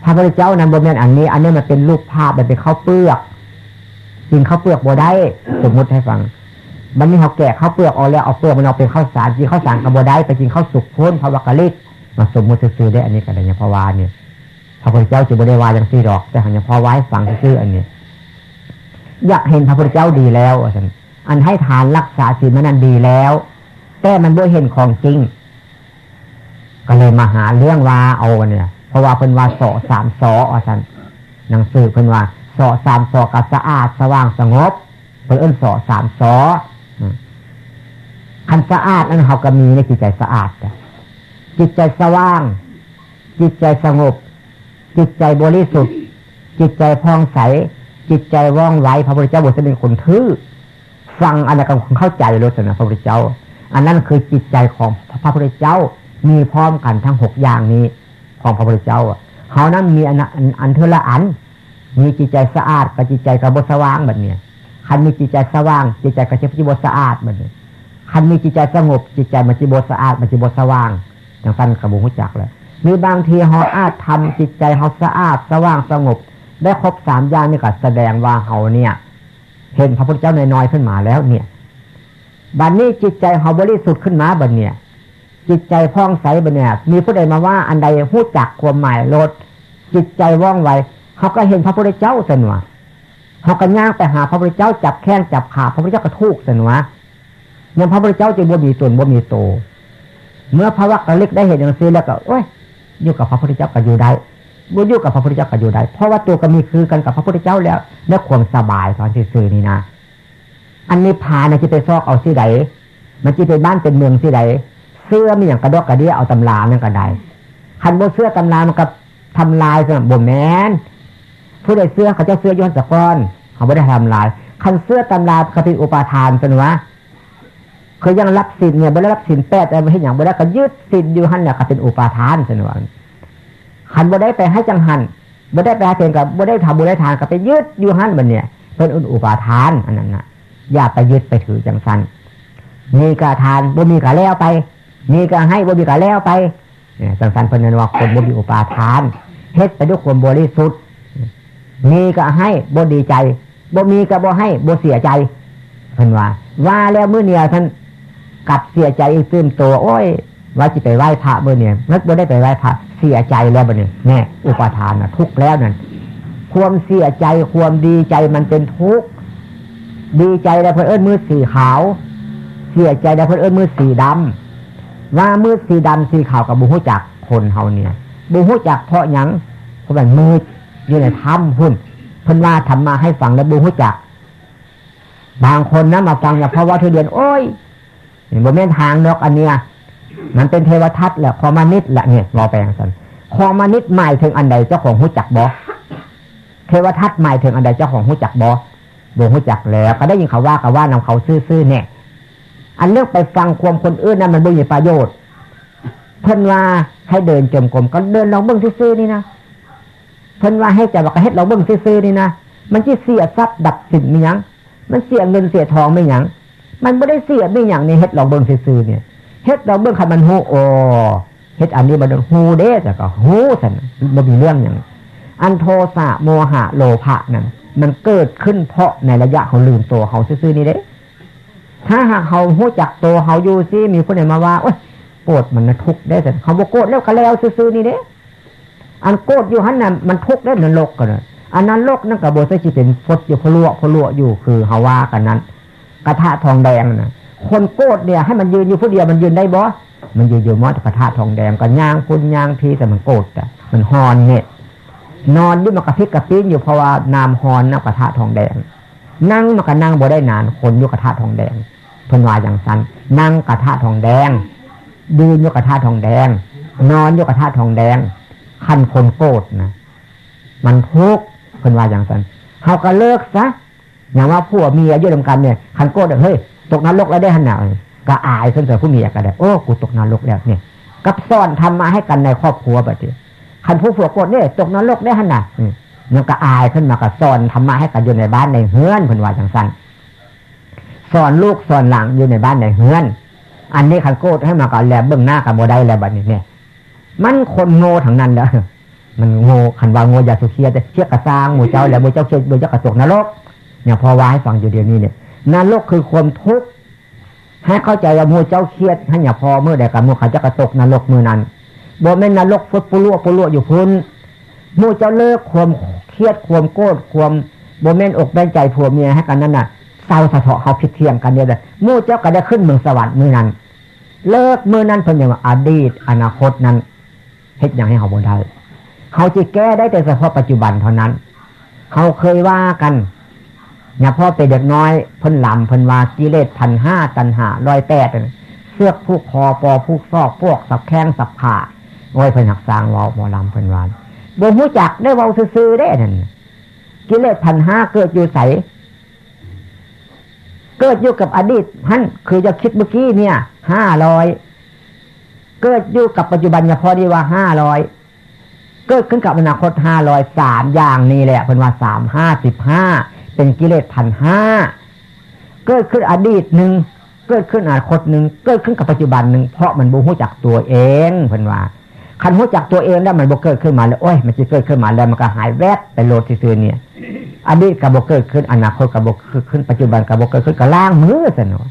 พระพุทธเจ้านั้นบนแม่นอันนี้ อันนี้มันเป็นรูปภาพมันเป็นข้าวเปลือกกินข้าวเปลือกบัได้สมมติให้ฟังมันนี่เขาแกะข้าวเปลือกออกแล้วเอาเปลือกมันเอาเป็นข้าวสารกินข้าวสารกับบัได้ไปกินข้าวสุกพ้นพระวักกะลิกมาสมมติซื้อได้อันนี้กันอย่างพวานเนี่ย พระพุทธเจ้าจะบัได้วาอย่างซี่ดอก แต่หางอย่างพอไว้ฟังซื้ออันนี้ อยากเห็นพระพุทธเจ้าดีแล้วอันให้ทานรักษาศีลนั้นดีแล้ว แต่มันบ่เห็นของจริง ก็เลยมาหาเรื่องว่าเอาเนี่ย เพราะว่าเพิ่นว่าสอสามสออะท่านหนังสือเพิ่นว่าสอสามสอกับสะอาดสว่างสงบเพิ่นเอิ้นสอสามสอคันสะอาดนั้นเขาก็มีในจิตใจสะอาดจิตใจสว่าง จิตใจสงบ จิตใจบริสุทธิ์ จิตใจพองใส จิตใจว่องไวพระพุทธเจ้าบทเป็นคนทื่อฟังอะไรก็เข้าใจรู้สนะพระพุทธเจ้า อันนั้นคือจิตใจของพระพุทธเจ้ามีพร้อมกันทั้งหกอย่างนี้ของพระพุทธเจ้าเขานั้นมีอันอันเทละอัน มีจิตใจสะอาดกับจิตใจกระบสว่างแบบนี้คันมีจิตใจสว่าง จิตใจกระเชิบจิบสะอาดแบบนี้คันมีจิตใจสงบ จิตใจมันจิบสะอาดมันจิบสว่างอย่างสั้นกระบุหุจักเลย มีบางทีเขาอาจทำจิตใจเขาสะอาดสว่างสงบ ได้ครบสามอย่างนี่ก็แสดงว่าเขาเนี่ย เห็นพระพุทธเจ้าน้อยๆขึ้นมาแล้วเนี่ยบัดนนี้จิตใจเขาบริสุทธิ์ขึ้นมาบัดเนี่ย จิตใจพ่องใสบัดเนี่ย มีผู้ใดมาว่าอันใดพูดจักความหมายลดจิตใจว่องไวเขาก็เห็นพระพุทธเจ้าสนวเขาก็ย่างไปหาพระพุทธเจ้าจับแข้งจับขาพระพุทธเจ้ากระทุกสนวยังพระพุทธเจ้าจะบ่มีตนบ่มีโต เมื่อพระวักกะลิกได้เห็นอย่างนี้แล้วก็โอ้ย อยู่กับพระพุทธเจ้าก็อยู่ได้บ่อยู่กับพระพุทธเจ้าก็อยู่ได้ เพราะว่าตัวก็มีคือกันกับพระพุทธเจ้าแล้วเนื้อความสบายตอนซื้อนี่นะ อันนี้พานะจะไปซอกเอาที่ใดมันจะเป็นบ้านเป็นเมืองที่ใดเสื้อมีอย่างกระดกกระเดียเอาตำรานั่นก็ได้คันโบเสื้อตำรามันกับทำลายสำหรับบ่แมนผู้ใดเสื้อเขาเจะเสื้อย้อนสะก้อน เขาไม่ได้ทำลาย คันเสื้อตำราเขาเป็นอุปทานสนวะ คยยังรับสินเนี่ยไม่ได้รับสินแปดอะไรไม่ให้อย่างไม่ได้ก็ยึดสินอยู่หันเนี่ยเขาเป็นอุปาทานสนวะคันบ่ได้ไปให้จังหันบ่ได้ไปให้เพลงกับบ่ได้ทำบุญได้ทานก็ไปยึดอยู่หันมันเนี่ยเป็นอุปาทานอันนั้นนะอย่าไปยึดไปถือจังสันมีกาทานบ่มีกาแล้วไป มีกาให้บ่มีกาแล้วไปจังสันเพนว่าคนบ่มีอุปาทานเฮ็ดไปด้วยความบริสุทธิ์มีก็ให้บ่ดีใจบ่มีก็บ่ให้บ่เสียใจเพิ่นว่า ว่าแล้วมื่อเนี่ยท่าน กลับเสียใจตื่นตัวโอ้ยว่าจะไปไหว้พระเมื่อเนี่ยนึกบ่ได้ไปไหว้พระเสียใจแล้วบ่เนี่ยแน่อุปทานนะทุกแล้วนั่นความเสียใจความดีใจมันเป็นทุกข์ดีใจได้เพื่อเอิ้นมือสีขาว เสียใจได้เพื่อเอิ้นมือสีดำว่ามือสีดำสีขาวกับบุหุจักคนเฮาเนี่ยบุหุจักเพราะยังเพราะแบบมืออยู่ในถ้ำหุ่นเพิ่นว่าทำมาให้ฟังแล้วบุหุจัก บางคนนะมาฟังอย่าเพราะว่าเธอเดือนโอ้ย บ่แม่นทางนกอันเนี้ยมันเป็นเทวทัตแหละคอมานิดแหละเนี่ยรอแปลงสันคอมานิดหมายถึงอันใดเจ้าของหูจักบอเทวทัตหมายถึงอันใดเจ้าของหูจักบอบ่หูจักแล้ว ก็ได้ยินเขาว่ากันว่านำเขาซื่อๆเนี่ยอันเลือกไปฟังความคนอื่นนั้นมันบ่มีประโยชน์เพิ่นว่าให้เดินจมกลมก็เดินลองเบิ้องซื่อๆนี่นะเพิ่นว่าให้ใจบอกเฮ็ดลองเบิ้องซื่อๆนี่นะมันจะเสียทรัพย์ดับสินมีหยังมันเสียเงินเสียทองไม่หยัง มันไม่ได้เสียไม่หยังนี่เฮ็ดลองเบิ้งซื่อเนี่ยเฮ็ดลองเบิ้งคันมันหูโอเฮ็ดอันนี้มันหูเด้แต่ก็หูสันมันมีเรื่องอย่างอันโทสะโมหะโลภะนั่นมันเกิดขึ้นเพราะในระยะเขาลืมตัวเขาซื่อนี่เด้ถ้าหากเขาหูจักตัวเขาอยู่ซิมีคนไหนมาว่าโอ้ยโกรธมันทุกข์ได้แต่เขาบอกโกรธแล้วก็แล้วซื่อนี่เด้อันโกรธอยู่หันน่ะมันทุกข์ได้มันโลกกันอันนั้นโลกนั่นกับโบสถิเป็นฟดอยู่พลวพลวอยู่คือฮาว่ากันนั้น กระทะทองแดงนะคนโกรธเนี่ยให้มันยืนอยู่ผู้เดียวมันยืนได้บ่มันยืนอยู่มอดกระทะทองแดงก็ย่างคุณย่างพีแต่มันโกรธอะมันฮอนเนี่ยนอนด้วยมันกระพริบกระปิ้นอยู่เพราะว่านามฮอนนะกระทะทองแดง นั่งมันก็นั่งบ่ได้นานคนอยู่กระทะทองแดงเพิ่นว่าอย่างสั้นนั่งกระทะทองแดงยืนยกกระทะทองแดง นอนยกกระทะทองแดงขั้นคนโกรธนะมันทุกข์คนว่าอย่างนั้นเขาก็เลิกซะ อย่างว่าผัวเมียยืดกันเนี่ยคันโกรธเฮ้ยตกนรกแล้วได้ขนาดก็อายเสนอผู้เมียก็ได้โอ้กูตกนรกแล้วเนี่ยกับซ่อนทำมาให้กันในครอบครัวแบบนี้คันผู้ผัวโกรธเนี่ยตกนรกได้ขนาดมันก็อายขึ้นมาก็สอนทำมาให้กันอยู่ในบ้านในเฮือนคนว่าอย่างนั้นสอนลูกสอนหลังอยู่ในบ้านในเฮือน อันนี้ขันโกดให้มาก่อนแล้วเบื้องหน้ากับโมได้แล้วแบัดนี้เนี่ย มันคนโง่ทั้งนั้นเด้อมันโง่ขันวางโง่ยาสุเคียแต่เชี่ยกระซังหมูเจ้าแล้วหมูเจ้าเชี่ยหมูเจ้ากระจกนรก เนี่ยพอว่าให้ฟังอยู่เดียวนี้เนี่ยนรกคือความทุกข์ให้เข้าใจว่ามูเจ้าเครียดให้อย่าพอเมื่อใดกับมูเขาจะกระตกนรกมือนั้นบ่แม่นนรกฟุดปุลุปุลุอยู่พุ่นมูเจ้าเลิกความเครียดความโกรธความบ่แม่นอกแบ่งใจผัวเมียให้กันนั่นน่ะเศร้าสะเทาะเขาผิดเทียงกันเนี่ยเลยมู่เจ้าก็ได้ขึ้นเมืองสวรรค์มือนั้น เลิกมือนั้นเพิ่นอย่างว่าอดีต อนาคตนั้นเฮ็ดอย่างให้เขาบ่ได้เขาจะแก้ได้แต่เฉพาะปัจจุบันเท่านั้นเขาเคยว่ากัน อย่าพ่อไปเด็กน้อยเพิ่นลำเพิ่นว่ากิเลสพันห้าตันหาลอยแปดเสื้อผู้คอปอผู้ซอกพวกสับแข้งสับขาโอ้ยเพิ่นหักสางวอหมอลำเพิ่นวานบ่รู้จักได้เว้าซื่อได้นั่นกิเลสพันห้าเกิดอยู่ใสเกิดอยู่กับอดีตท่นคือจะคิดเมื่อกี้เนี่ยห้าร้อยเกิดอยู่กับปัจจุบันอย่าพอดีว่าห้าร้อยเกิดขึ้นกับอนาคตห้าร้อยสามอย่างนี้แหละเป็นว่าสามห้าสิบห้า เป็นกิเลสพันห้าเกิดขึ้นอดีตหนึ่งเกิดขึ้นอนาคตหนึ่งเกิดขึ้นกับปัจจุบันหนึ่งเพราะมันบูฮู้จักตัวเองเพิ่นว่าคันหู้จักตัวเองแล้วมันบ่เกิดขึ้นมาแล้วโอ้ยมันจะเกิดขึ้นมาแล้วมันก็หายแวบไปโลดซื่อเนี่ยอดีตกับบกเกิดขึ้นอนาคตกับบกขึ้นปัจจุบันกับบกเกิดขึ้นกับล่างมือสนว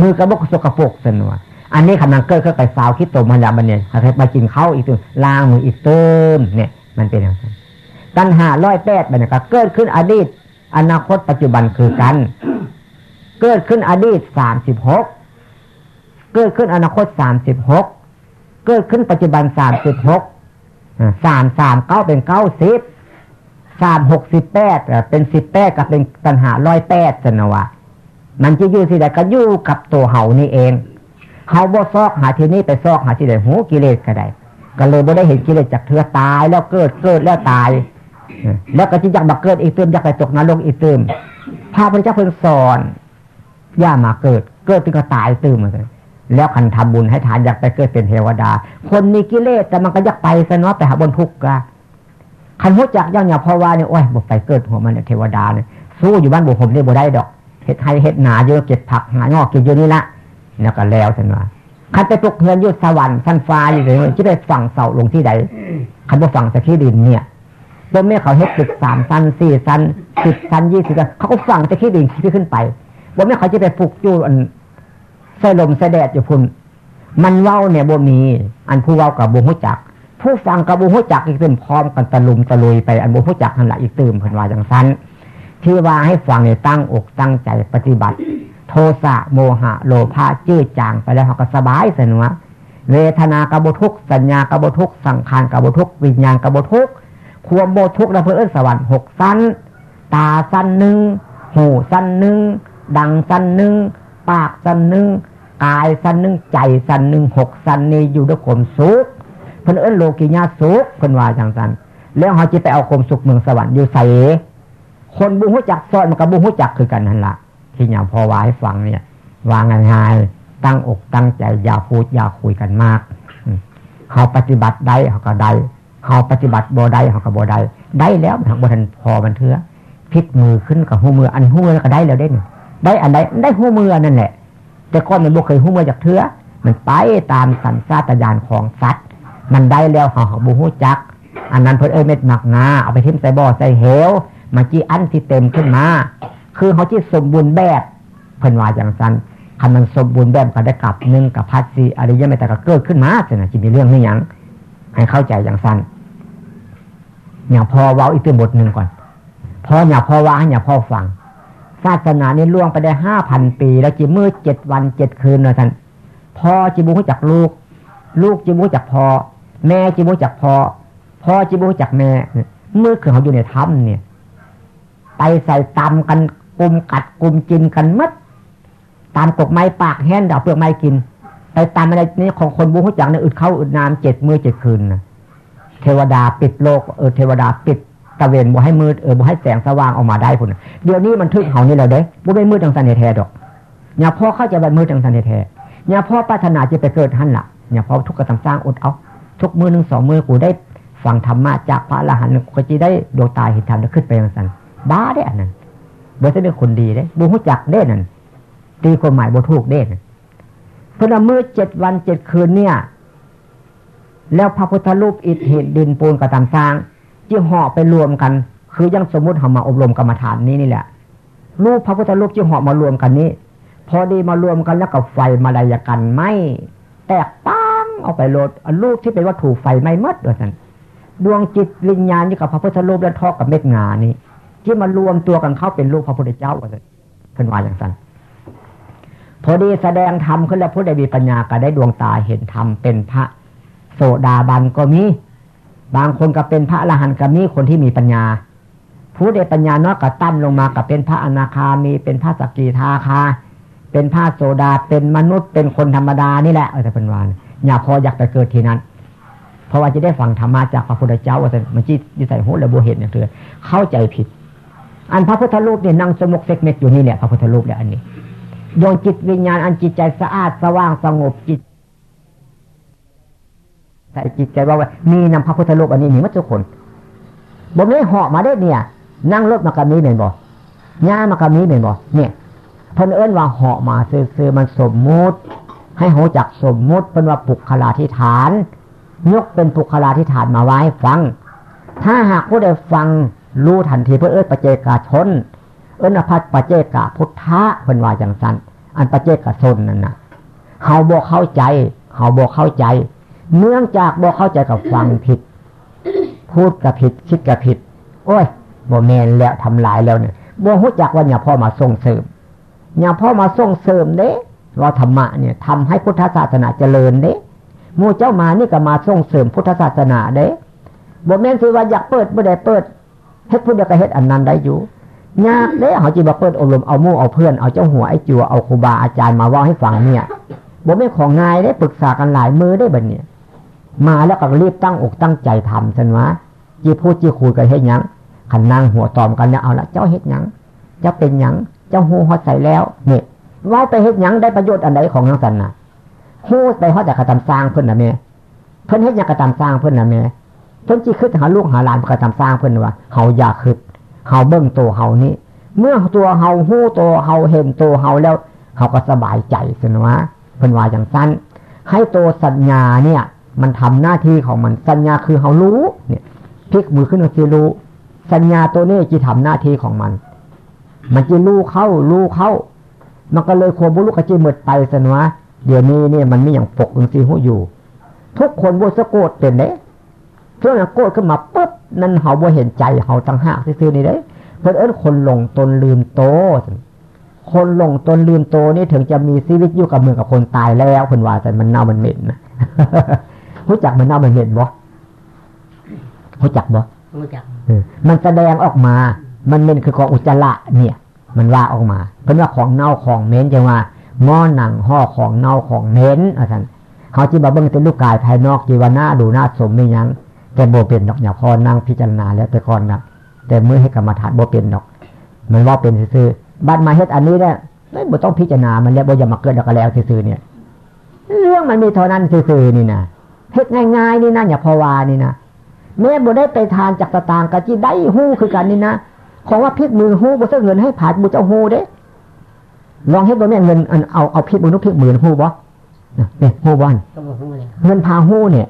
มือกับบกสกปรกสนวอันนี้กำลังเกิดขึ้นไปสาวคิดตัวมันแล้วมันเนี่ยใครมากินข้าวอีกตัวล่างมืออีกเติมเนี่ย มันเป็นอย่างนั้นตัณหาร้อยแปดมันก็เกิดขึ้นอดีต อนาคตปัจจุบันคือกัน เกิดขึ้นอดีตสามสิบหกเกิดขึ้นอนาคตสามสิบหกเกิดขึ้นปัจจุบันสามสิบหกสามสามเก้าเป็นเก้าสิบสามหกสิบแปดเป็นสิบแปดกับเป็นปัญหาร้อยแปดสนวะมันจะอยู่ที่ใดก็อยู่กับตัวเฮานี่เองเฮาบ่ซอกหาที่นี่ไปซอกหาที่ใดหูกิเลสก็ได้ ก็เลยบ่ได้เห็นกิเลสจากเธอตายแล้วเกิดเกิดแล้วตาย แล้วก็จะอยากมาเกิดอีกเติมอยากไปตกนรกอีกเติมพระพุทธเจ้าเพิ่งสอนย่ามาเกิด เกิดเป็นก็ตายตื่มเลยแล้วคันทำบุญให้ทานอยากไปเกิดเป็นเทวดา คนมีกิเลสแต่มันก็อยากไปซะเนาะไปหาบนทุกข์กะคันหัวจักย่างเนี่ยพอว่าเนี่ยโอ้ยบุกไปเกิดหัวมันเนี่ยเทวดาเนี่ยสู้อยู่บ้านบุผมเนี่ยบุได้ดอกเห็ดไทยเห็ดหนาเยอะเก็บผักหางอกกินเยอะนี่ละแล้วก็แล้วสันว่าคันไปปลุกเงินยุดสวรรค์สั้นฟ้าอยู่เลยจะได้ฝั่งเสาลงที่ใดคันบ่ฝั่งจะที่ดินเนี่ย ตัวแม่เขาเฮ็ดตึกสามสั้นสี่สั้นสิบสั้นยี่สิบเขาก็ฝั่งจะที่ดินที่ขึ้นไปบ่แม่เขาจะไปปลุกอยู่อันใส่ลมใส่แดดอยู่พุ่นมันเว้าเนี่ยบ่มีอันผู้เว้ากับบุหุจัก ผู้ฟังกับบุหุจักอีกเติมพร้อมกันตะลุมตะลุยไปอันบุหุจักนั่นแหละอีกเติมพันวาจังสันที่ว่าให้ฟังในตั้งอกตั้งใจปฏิบัติ โทสะโมหะ โลภะจื้อจางไปแล้วเขาก็สบายสนุวเวทนากระบุทุกสัญญากระบุทุกสังขารกระบุทุกวิญญาณกระบุทุก ควมโบทุกและเพื่อนสวรรค์หกสั้น ตาสั้นหนึ่งหูสั้นหนึ่งดังสันหนึ่งปากสันหนึ่งกายสันหนึ่งใจสันหนึ่งหกสันนี้อยู่ด้วยความสุขเพิ่นเอิ้นโลกิยาสุขเพิ่นว่าจังสันแล้วเขาจะไปเอาความสุขเมืองสวรรค์อยู่ใส่คนบุหุจักซอยมันกับบุหุจักคือกันนั่นละที่อย่างพอวายฟังเนี่ย วางง่ายๆตั้งอกตั้งใจอย่าพูดอย่าคุยกันมากเขาปฏิบัติได้เขาก็ได้ เขาปฏิบัติบ่ได้เขาก็บ่ได้ได้แล้วทางบทันพอมันเถื่อพลิกมือขึ้นกับหูมืออันหูมือก็ได้แล้วได้นี่ได้อันใดได้หูมือนั่นแหละ แต่ก้อนมันบ่เคยหูมือจากเถื่อมันไปตามสัญชาตญาณของสัตว์ มันได้แล้วเขาเขาบูหูจัก อันนั้นเพิ่นเอ้ยเม็ดหมักงาเอาไปทิ้มใส่บ่อใส่เหวมาจี้อันที่เต็มขึ้นมา คือเขาที่สมบูรณ์แบบเพิ่นว่าอย่างสั้นคันมันสมบูรณ์แบบก็ได้กลับหนึ่งกับพัดสีอะไรยังไม่แต่ก็เกิดขึ้นมาสินะจะมีเรื่องนี่ยัง ให้เข้าใจอย่างสั้นอย่างพอเว้าอีกตัวบทหนึ่งก่อนพออย่าพอว่าอย่าพอฟัง ศาสนานี้ล่วงไปได้ห้าพันปี แล้วจีมือเจ็ดวันเจ็ดคืนเลยท่านพ่อจีบูจากลูก ลูกจีบูจากพ่อแม่จีบูจากพ่อพ่อจีบูจากแม่เมื่อคือเขาอยู่ในถ้ำเนี่ย ไปใส่ตำกันกลุ่มกัดกลุ่มกินกันมัดตามกกไม้ปากแห้งดอกเปลือกไม้กิน ไปตามอะไรนี้ของคนบูฮู้จักเนี่ยอึดเข้าอึดน้ำเจ็ดมือเจ็ดคืนนะเทวดาปิดโลกเออเทวดาปิดตะเวนบ่ให้มืดเออบ่ให้แสงสว่างออกมาได้พุ่นเดี๋ยวนี้มันทึกเขานี่แหละเด้บ่เป็นมืดจังสันแท้ดอกอย่าพ่อเข้าใจแบบมืดจังสันแท้อย่าพ่อปรารถนาจะไปเกิดท่านละอย่าพ่อทุกกระทำสร้างอดเอาทุกมือหนึ่งสองมือกูได้ฟังธรรมะจากพระอรหันต์กูจะได้ดวงตาเห็นธรรมแล้วขึ้นไปจังสันบ้าได้อันนั้นบ่ใช่เป็นคนดีเด้บูฮู้จักเด้นั่นตีความหมายบ่ถูกเด้นเพราะเมื่อเจ็ดวันเจ็ดคืนเนี่ย แล้วพระพุทธรูปอิฐหินดินปูนกระตำสร้างจีห่อไปรวมกัน คือยังสมมุติเขามาอบรมกรรมฐานนี้นี่แหละ รูปพระพุทธรูปจีห่อมารวมกันนี้ พอดีมารวมกันแล้วกับไฟมาลายกันไม่แตกตั้งออกไปโลดรูปที่เป็นวัตถุไฟไม่มัดด้วยกันดวงจิตวิญญาณนี่กับพระพุทธรูปและทอกับเม็ดงานี่ที่มารวมตัวกันเข้าเป็นรูปพระพุทธเจ้ากันเป็นวาอย่างนั้น พอดีแสดงธรรมขึ้นแล้วผู้ใดมีปัญญาก็ได้ดวงตาเห็นธรรมเป็นพระ โสดาบันก็มี บางคนก็เป็นพระอรหันต์ก็มีคนที่มีปัญญา ผู้ใดปัญญาน้อยก็ตั้มลงมาก็เป็นพระอนาคามีเป็นพระสกิทาคา เป็นพระโสดาเป็นมนุษย์เป็นคนธรรมดานี่แหละเออแต่เป็นวานอย่าพออยากไปเกิดทีนั้น เพราะว่าจะได้ฟังธรรมะจากพระพุทธเจ้าว่าแต่มันจีดใส่หัวและโบเห็นอย่างเธอเข้าใจผิด อันพระพุทธรูปเนี่ยนั่งสมุกเซกเม็ดอยู่นี่แหละพระพุทธรูปเนี่ยอันนี้ ดวงจิตวิญญาณอันจิตใจสะอาดสว่างสงบจิตใส่จิตใจว่าว่ามีนำพระพุทธรูปอันนี้มีมัทุกคนบ่ไม่เหาะมาได้เนี่ย นั่งรถมากับนี้เป็นบ่ย่ามากับนี้เป็นบ่เนี่ยเพิ่นเอิ้นว่าเหาะมาซื้อมันสมมุติ ให้หัวจักสมมุติเป็นว่าปุคลาธิฐาน ยกเป็นปุคลาธิฐานมาไว้ฟัง ถ้าหากผู้ใดฟังรู้ทันทีเพื่อเอิ้นปเจกาชน เอินพัดปเจกะพุทธะเป็นว่าอย่างสั้นอันปเจกะชนนั่นนะเฮาบอกเข้าใจเฮาบอกเข้าใจ เนื่องจากบอกเข้าใจกับฟังผิด พูดกับผิดคิดกับผิด โอ้ยโมเมนแล้วทำลายแล้วเนี่ยบ่หูจักว่าเนี่ยพ่อมาส่งเสริมเนี่ยพ่อมาส่งเสริมเด้ว่าธรรมะเนี่ยทำให้พุทธศาสนาเจริญเด้มูเจ้ามานี่ก็มาส่งเสริมพุทธศาสนาเด้บ่แม่นสิว่าอยากเปิดบ่ได้เปิดเฮ็ดผู้เดียวก็เฮ็ดอันนั้นได้อยู่ ยากเด้เขาจีบเปิดอบรมเอามู่เอาเพื่อนเอาเจ้าหัวไอ้จัวเอาครูบาอาจารย์มาว่าให้ฟังเนี่ยบ่ไม่ของง่ายได้ปรึกษากันหลายมือได้บัดเนี่ย มาแล้วก็รีบตั้งอกตั้งใจทำสันวะจีพูดจีคุยกันเฮ็ดยังขันนั่งหัวตอมกันเนี่ยเอาละเจ้าเฮ็ดยังเจ้าเป็นยังเจ้าหูฮอดใส่แล้วเนี่ยว่าไปเฮ็ดยังได้ประโยชน์อันใดของนังสันน่ะหูไปฮอดแต่กระทำสร้างเพื่อนนะเมเพื่อนเฮ็ดยังกระทำสร้างเพื่อนนะเมเพื่อนจีขึ้นหาลูกหาหลานกระทำสร้างเพื่อนว่าเขาอยากขึ้น เฮาเบิ้งตัวเฮานี้ เมื่อตัวเฮาหู้ตัวเฮาเห็นตัวเฮาแล้วเฮาก็สบายใจสินะวะเป็นว่าอย่างสั้น ให้ตัวสัญญาเนี่ย มันทำหน้าที่ของมันสัญญาคือเฮารู้เนี่ยพลิกมือขึ้นมาจีรู้ สัญญาตัวนี้จะทำหน้าที่ของมัน มันจะรู้เข้ารู้เข้า มันก็เลยควบรุษกระจีหมดไปสินะวะเดี๋ยวนี้เนี่ยมันไม่อย่างปกอึงซีหูอยู่ ทุกคนบสโกดเป็นเด้ ช่วงนั้นโกดขึ้นมาปุ๊บนั่นเขาบ่เห็นใจเขาตั้งห้าซื่อนี่เด้เพื่อนเอิ้นคนหลงตนลืมโต คนหลงตนลืมโตนี่ถึงจะมีชีวิตอยู่กับเมืองกับคนตายแล้วเพื่อนว่าแต่มันเน่ามันเหม็นนะรู้จักมันเน่ามันเหม็นบ่รู้จักบ่รู้จักมันแสดงออกมา มันเหม็นคือกองอุจจาระเนี่ย มันว่าออกมาเป็นว่าของเน่าของเหม็นจังว่าหม้อหนังห่อของเน่าของเหม็นอาจารย์เขาจีบาเบิ้งเป็นลูกกายภายนอกจีว่าหน้าดูหน้าสมไม่ยั้ง แต่โบเป็นดอกอย่าพอนั่งพิจารณาแล้วแต่ก่อนนะแต่เมื่อให้กรรมฐานโบเป็นดอก มันว่าเป็นซื่อบัดมาเฮ็ดอันนี้เนี่ยไม่บ่ต้องพิจารณามันแล้วบ่อย่ามาเกิดดอกแล้วซื่อเนี่ย เรื่องมันมีเท่านั้นซื่อนี่นะเฮ็ดง่ายๆนี่นะอย่าพอวานี่นะแม่บ่ได้ไปทานจากสตางค์กะจีได้หู้คือกันนี่นะของว่าพิกมือหู้บ่ซื้อเงินให้ผาดบุจะหู้เด้ลองเฮ็ดบ่แม่เงินเอาเอาพิกมือนุพิกมือหู้บ่เนี่ยหู้บ่เงินพาหู้เนี่ย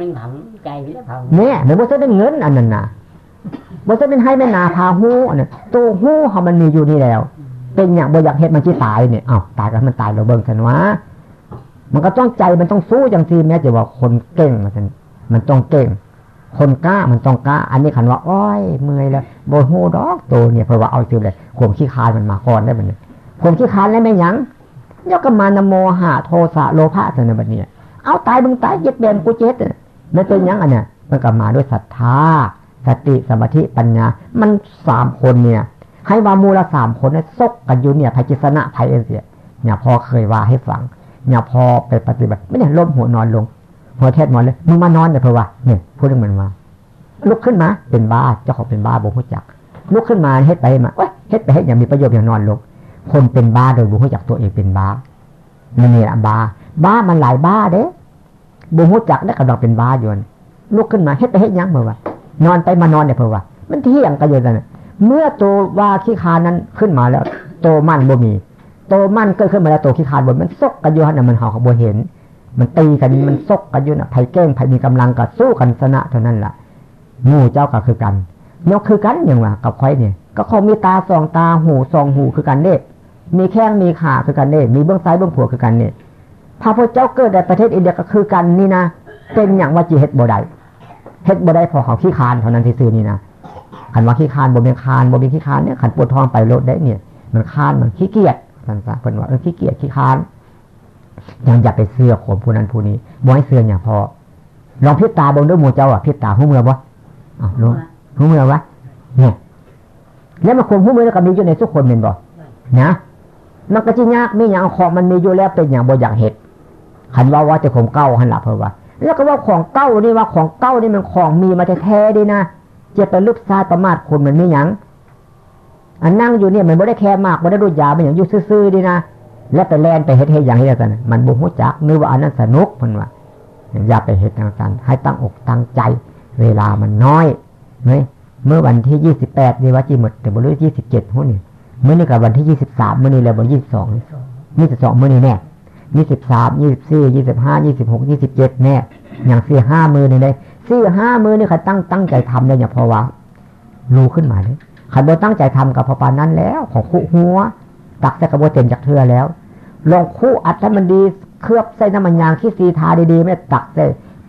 มันถามใจแล้วพาเนี่ยมันบ่ซื้อเป็นเงินอันนั้นน่ะบ่ซื้อเป็นให้แม่นาพาหูอันนั้นตัวหูเฮามันมีอยู่นี่แล้ว เป็นอย่างบ่อยากเฮ็ดมันสิตายเนี่ยอ้าวตายก็มันตายเราเบิ่งซั่นวะมันก็ต้องใจมันต้องสู้จังซี่แม้จะว่าคนเก่งมันมันต้องเก่ง คนกล้ามันต้องกล้า อันนี้ขันว่าอ้อยเมื่อยแล้วโบโฮดอกโตเนี่ยเพราะว่าเอาจือเลยข่มขี้คานมันมาก่อนได้แบบนี้ข่มขี้คานแล้วไม่ยั้งยกมานโมหะโทสะโลภะสนแบบนี้ เอาตายมึงตายเย็ดเบนกูเจ็ดนั่นเป็นยังอันเนี้ยมันก็มาด้วยศรัทธาสติสมาธิปัญญา มันสามคนเนี่ยให้ว่ามูลสามคนเนี่ยซกกันอยู่เนี่ยภัยจิสนะภัยเอเสียเนี่ยพอเคยว่าให้ฟังเนี่ยพอไปปฏิบัติไม่เนี่ยล้มหัวนอนลงพอเทศหมอนเลยมึงมานอนเนี่ยเพราะว่าเนี่ยพูดเรื่องมันมาลุกขึ้นมาเป็นบ้าเจ้าของเป็นบ้าบุหุจักลุกขึ้นมาเฮ็ดไปมาเว้ยเฮ็ดไปเฮ็ดอย่างมีประโยชน์อย่างนอนลงคนเป็นบ้าโดยบุหุจักตัวเองเป็นบ้านั่นนี่ยบ้า บ้ามันหลายบ้าเด้ บุหุจักได้กำลังเป็นบ้าอยู่ลุกขึ้นมาเฮ็ดไปเฮ็ดยังเมื่อว่านอนไปมานอนเนี่ยเพราะว่ามันที่อย่างกันอยู่นั่นเมื่อตัวว่าขี้คานั้นขึ้นมาแล้ว โตมั่นบ่มีโตมั่นเกิดขึ้นมาแล้วโตขี้คานบนมันซกกันอยู่ฮะมันห่อกบ่เห็น มันตีกันมันซกกันอยู่นะไผ่เก้งไผ่มีกำลังก็สู้กันชนะเท่านั้นแหละงูเจ้าก็คือกันนาะคือกันอย่างว่ากับควายเนี่ย ก็เขามีตาสองตาหูสองหูคือกันเนี่ยมีแข้งมีขาคือกันเนี่ยมีเบื้องซ้ายเบื้องขวาคือกันเนี่ย พระพุทธเจ้าเกิดในประเทศอินเดียก็คือกันนี่นะเป็นอย่างว่าจีเฮ็ดบ่ได้เฮ็ดบ่ได้พอเขาขี้คานเท่านั้นที่ซื้อนี่นะขันว่าขี้คานบ่เป็นคานบ่เป็นขี้คานเนี่ยขันปวดท้องไปรถได้เนี่ย มันคานมันขี้เกียจมันซะเป็นว่าเออขี้เกียจขี้คานยังอย่าไปเสื้อขมผู้นั้นผู้นี้บ่ให้เสื้ออย่างพอลองพิจตาบงด้วยมูเจ้าอะพิจตาหูเมือบ่อ๋อรู้หูเมือวะเนี่ยแล้วมาข่มหูเมือกับมีอยู่ในทุกคนเป็นบ่นะมันก็จะยากไม่อย่างของมันมีอยู่แล้วเป็นอย่างบ่อย่างเหตุ ขันว่าว่าจะข่มเก้าหันหลับเพราะว่า แล้วก็ว่าของเก้านี่ว่าของเก้านี่มันของมีมาแท้ๆดีนะเจ็บไปลึกซาประมาทคนมันไม่ยังอันนั่งอยู่เนี่ยมันไม่ได้แค่มากไม่ได้ดูยาไม่อย่างยู่ซื่อๆดีนะและไปแล่นไปเฮ็ดเฮ็ดอย่างนี้กันมันบุหุจักนึกว่าอันนั้นสนุกมันว่าอย่าไปเฮ็ดทางการให้ตั้งอกตั้งใจ เวลามันน้อยเฮ้ยเมื่อวันที่ยี่สิบแปดนี่ว่าจีหมดแต่บริยี่สิบเจ็ดหุ้นนี่เมื่อนี้กับวันที่ยี่สิบสามเมื่อนี้แล้ววันยี่สิบสองยี่สิบสองเมื่อนี้แน่ ยี่สิบสามยี่สิบสี่ยี่สิบห้ายี่สิบหกยี่สิบเจ็ดแน่อย่างสี่ห้ามือนี่เลยสี่ห้ามือนี่ใครตั้งตั้งใจทำเลยอย่าพอว่ารู้ขึ้นมาเลยใครบ่ตั้งใจทำกับพอปานนั้นแล้ว ของคู่หัว ตักใส่กระบอกเต็มจากเธอแล้ว ลองคู่อัดให้มันดีเคลือบใส่น้ำมันยางขี้สีทาดีๆไม่ตักใส่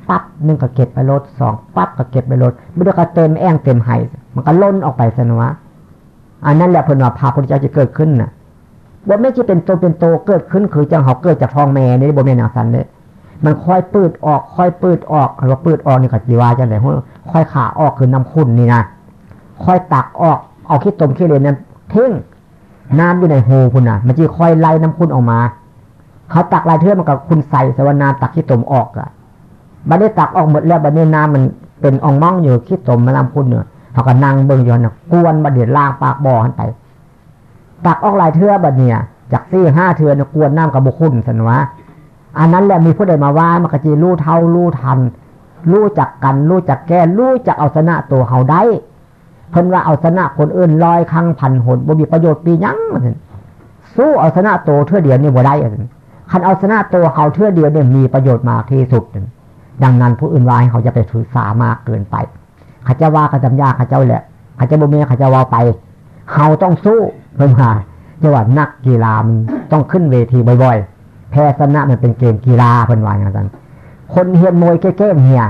ปั๊บหนึ่งก็เก็บไปรถสองปั๊บก็เก็บไปรถไม่ได้ก็เต็มแอ่งเต็มไห้มันก็ล้นออกไปสนวะอันนั้นแหละพนว่าพาพระเจ้าจะเกิดขึ้นน่ะาไม่ใช่เป็นโตเป็นโตเกิดขึ้นคือจังเขาเกิดจากท้องแม่นี่บ่แม่นางสันเลยมันค่อยปืดออกค่อยปืดออกหรือว่าปืดออกนี่ก็จีวาจังไหนค่อยขาออกคือน้ำขุ่นนี่นะค่อยตักออกเอาขี้ตมขี้เลนนั้นทิ้งน้ำอยู่ในหูคุณน่ะมันจะค่อยไล่น้ำคุณออกมา เขาตักลายเทือมันกับคุณใส่สวนาตักขี้ตมออกอะบัดนี้ตักออกหมดแล้วบัดนี้น้ำมันเป็นอ่องม่องอยู่ขี้ตมมาน้ำคุณเนี่ยเขาก็นั่งเบิ่งย้อนกวนบัดเดียล่างปากบ่อหันไป ตักออกลายเทือบัดเนี่ยจากซี่ห้าเทือนกวนน้ำกับบุคุณสันวะอันนั้นแหละมีผู้ใดมาว่ามันกจีรู้เท่ารู้ทัน รู้จักกัน รู้จักแก้รู้จักเอาชนะตัวเขาได้เพิ่นว่าเอาชนะคนอื่นลอยครั้งพันหนบ่มีประโยชน์ปียั้งมันสู้เอาชนะตัวเท่าเดียวนี่บ่ได้คันเอาชนะตัวเขาเท่าเดียวเนี่ยมีประโยชน์มากที่สุด ดังนั้นผู้อื่นวายเขาจะไปถือสามากเกินไปขาจะว่าขาจำยากเขาเจ้าแหละขาจะบ่มีขาจะว่าไปเขาต้องสู้ เพิ่นมาจังหวัดนักกีฬามันต้องขึ้นเวทีบ่อยๆ แพ้ชนะมันเป็นเกมกีฬาเพิ่นว่าอย่างนั้นคนเฮียนมวยเก้ๆเฮีย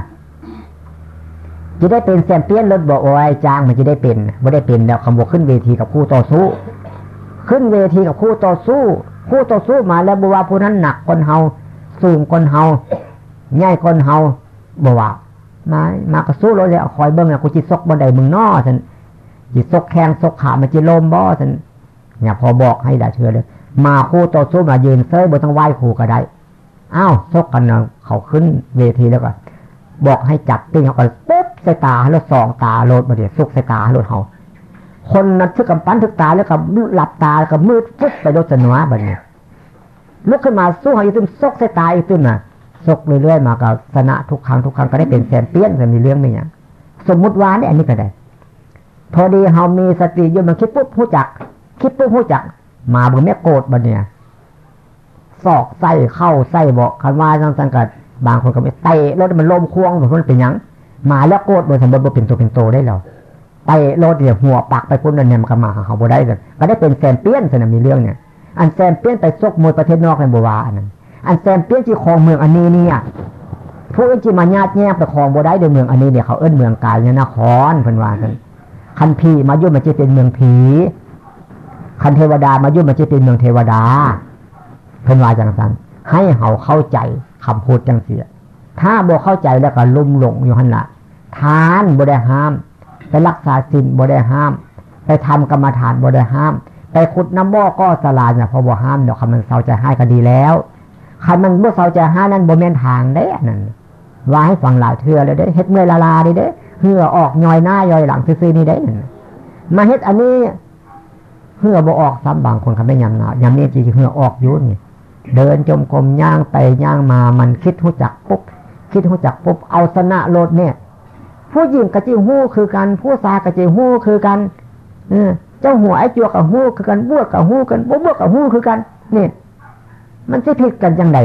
จะได้เป็นแซมเปี้ยนรถบอกโอ้ยจ้างมันจะได้เป็นไม่ได้เป็นแล้วคำบอกขึ้นเวทีกับคู่ต่อสู้ ขึ้นเวทีกับคู่ต่อสู้ คู่ต่อสู้มาแล้วบัวผู้นั้นหนักคนเฮาสูงคนเฮาใหญ่คนเฮาบัวมามากระสู้รถเลยคอยเบิ้งนะกูจิตซกบันไดมึงนอฉันจิตซกแข้งซกขามันจิลมบ่ฉัน เนี่ยพอบอกให้ได้เชื่อเลย มาคู่ต่อสู้มายืนเซ้ยบนทั้งไหว้ครูก็ได้อ้าวซกกันนะเขาขึ้นเวทีแล้วก็บอกให้จับติ้งเขาก็ปุ๊บใส่ตาแล้วสองตาโลดมาเดี๋ยวซุกใส่ตาโลดเขาคนนั้นทึกกำปั้นทึกตาแล้วก็หลับตาแล้วก็มืดปุ๊บไปโดนสนวบันนี้ลุกขึ้นมาสู้เขาอีกตึ้มซกใส่ตาอีกตึ้มน่ะซกเรื่อยๆมาก็ชนะทุกครั้งทุกครั้งก็ได้เป็นแสนเปี้ยนแต่มีเรื่องไม่ยังสมมุติว่าเนี่ยอันนี้ก็ได้ พอดีเขามีสติอยู่มันคิดปุ๊บหู้จัก คิดปุ๊บหู้จักมาบุญแม่โกรธบันเนี่ยซอกไส้เข้าไส้บอกคันว่าจังสังกัดบางคนก็ไม่เตะรถมันล้มควงแบบนั้นเป็นยังมาแล้วโกรธโดยสมบูรณ์เป็นตัวเป็นโตได้หรอเตะรถเดี๋ยวหัวปักไปพุ่นเนี่ยมันก็มาเขาบ่ได้เลยก็ได้เป็นแซมเปี้ยนสนะมีเรื่องเนี่ย อันแซมเปี้ยนไปซกมวยประเทศนอกในบัวอันนั้นอันแซมเปี้ยนที่คลองเมืองอันนี้เนี่ยผู้อื่นจีมาญาติแย่ไปคลองบัวได้ในเมืองอันนี้เนี่ยเขาเอื้นเมืองกายเนี่ยนครเพิ่นว่ากันคันพีมายุ่มันจะเป็นเมืองผี คันเทวดามายุ่มันจะเป็นเมืองเทวดาเพิ่นว่าจังสันให้เขาเข้าใจคำพูดจังเสีย ถ้าบ่เข้าใจแล้วก็ลุ่มหลงอยู่หันละทานบ่ได้ห้าม ไปรักษาศีลบ่ได้ห้าม ไปทำกรรมฐานบ่ได้ห้าม ไปขุดน้ำบ่อก็สลายเนี่ยพอบ่ห้ามเดี๋ยวคำมันเศร้าใจให้ก็ดีแล้วคันมันบ่เศร้าใจให้นั่นบ่แม่นทางได้นั่นว่าให้ฟังหลายเทื่อเลยเด้เฮ็ดเมื่อยละลาดิเด้เหื่อออกย่อยหน้าย่อยหลังซื่อๆนี่ได้มาเฮ็ดอันนี้ เหื่อบ่ออกซ้ำบางคนเขาไม่ยำหนายำนี่จริงเหื่อออกยุ่นเดินจมกรมย่างไปย่างมามันคิดหูจักปุ๊บคิดหูจักปุ๊บเอาชนะโลดเนี่ย ผู้หญิงกระจิหู้คือกัน ผู้ชายกระจิหู้คือกันเออเจ้าหัวไอ้จัวกับหู้คือกันบวกกับหู้กันบวบวกกับหู้คือกันเนี่ยมันจะผิดกันยังไง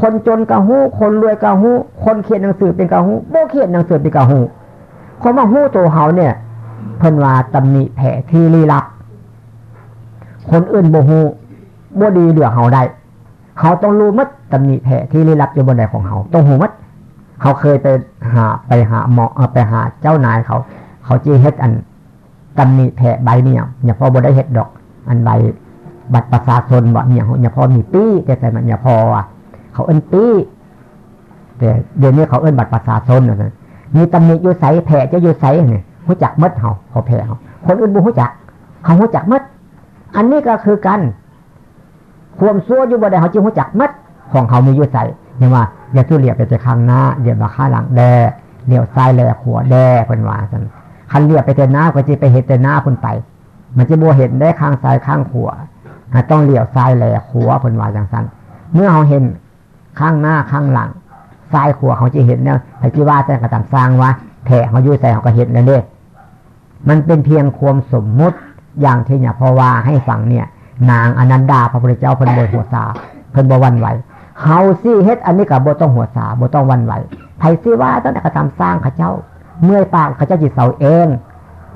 คนจนกับหู้คนรวยกับหู้คนเขียนหนังสือเป็นกับหู้โบเขียนหนังสือเป็นกับหู้คนว่าหู้ตัวเขาเนี่ย พิ่นว่าตำหนิแผ่ที่ลี้ลับ คนอื่นโบหูบ่ดีเหลือเขาได้เขาต้องรู้มัดตำหนิแผ่ที่ลี้ลับอยู่บนใดของเขาต้องหูมัดเขาเคยไปหาไปหาหมอไปหาเจ้านายเขา เขาจีเฮ็ดอันตำหนิแผ่ใบเนี่ยอย่าพอบ่ได้เฮ็ดดอก อันใบบัตรประชาชนบ่เนี่ยอย่าพอมีปี้แต่แต่มันอย่าพออะเขาเอิ้นปี้แต่เดี๋ยวนี้เขาเอิ้นบัตรประชาชนนะมีตำหนิอยู่ใสแผ่จะอยู่ใสเนี่ย หูจักมัดเขาเขาแผ่เขาคนอื่นบ่หูจัก เขาหูจักมัดอันนี้ก็คือกันความซัวอยู่บ่ได้เขาจึงหัวจักมัดของเขามีอยู่ใส่เนี่ยว่าอย่าทุเรียบไปแต่ข้างหน้าเดี๋ยวมาข้างหลังแดเลี้ยวซ้ายแลขวแดเป็นว่าสันคันเรียบไปแต่หน้าก็จะไปเห็นแต่หน้าคนไป มันจะบัวเห็นได้ข้างซ้ายข้างขวาต้องเหลียวซ้ายแลขวเป็นว่าอย่างสันเมื่อเขาเห็นข้างหน้าข้างหลังซ้ายขวาเขาจะเห็นเนี่ยไอ้ที่ว่าจะกระตังสร้างว่าแถเขาอยู่ใส่เขาก็เห็นแล้วเนี่ย มันเป็นเพียงความสมมุติอย่างที่เนี่ยพอว่าให้ฟังเนี่ย นางอนันดาพระพุทธเจ้าเพิ่นบ่หัวสาเพิ่นบ่วันไหวเฮาซี่เฮ็ดอันนี้กับบ่ต้องหัวสาบ่ต้องวันไหวไผซี่ว่าตั้งแต่กระทำสร้างข้าเจ้า เมื่อยปากข้าเจ้าจิตเสาเอง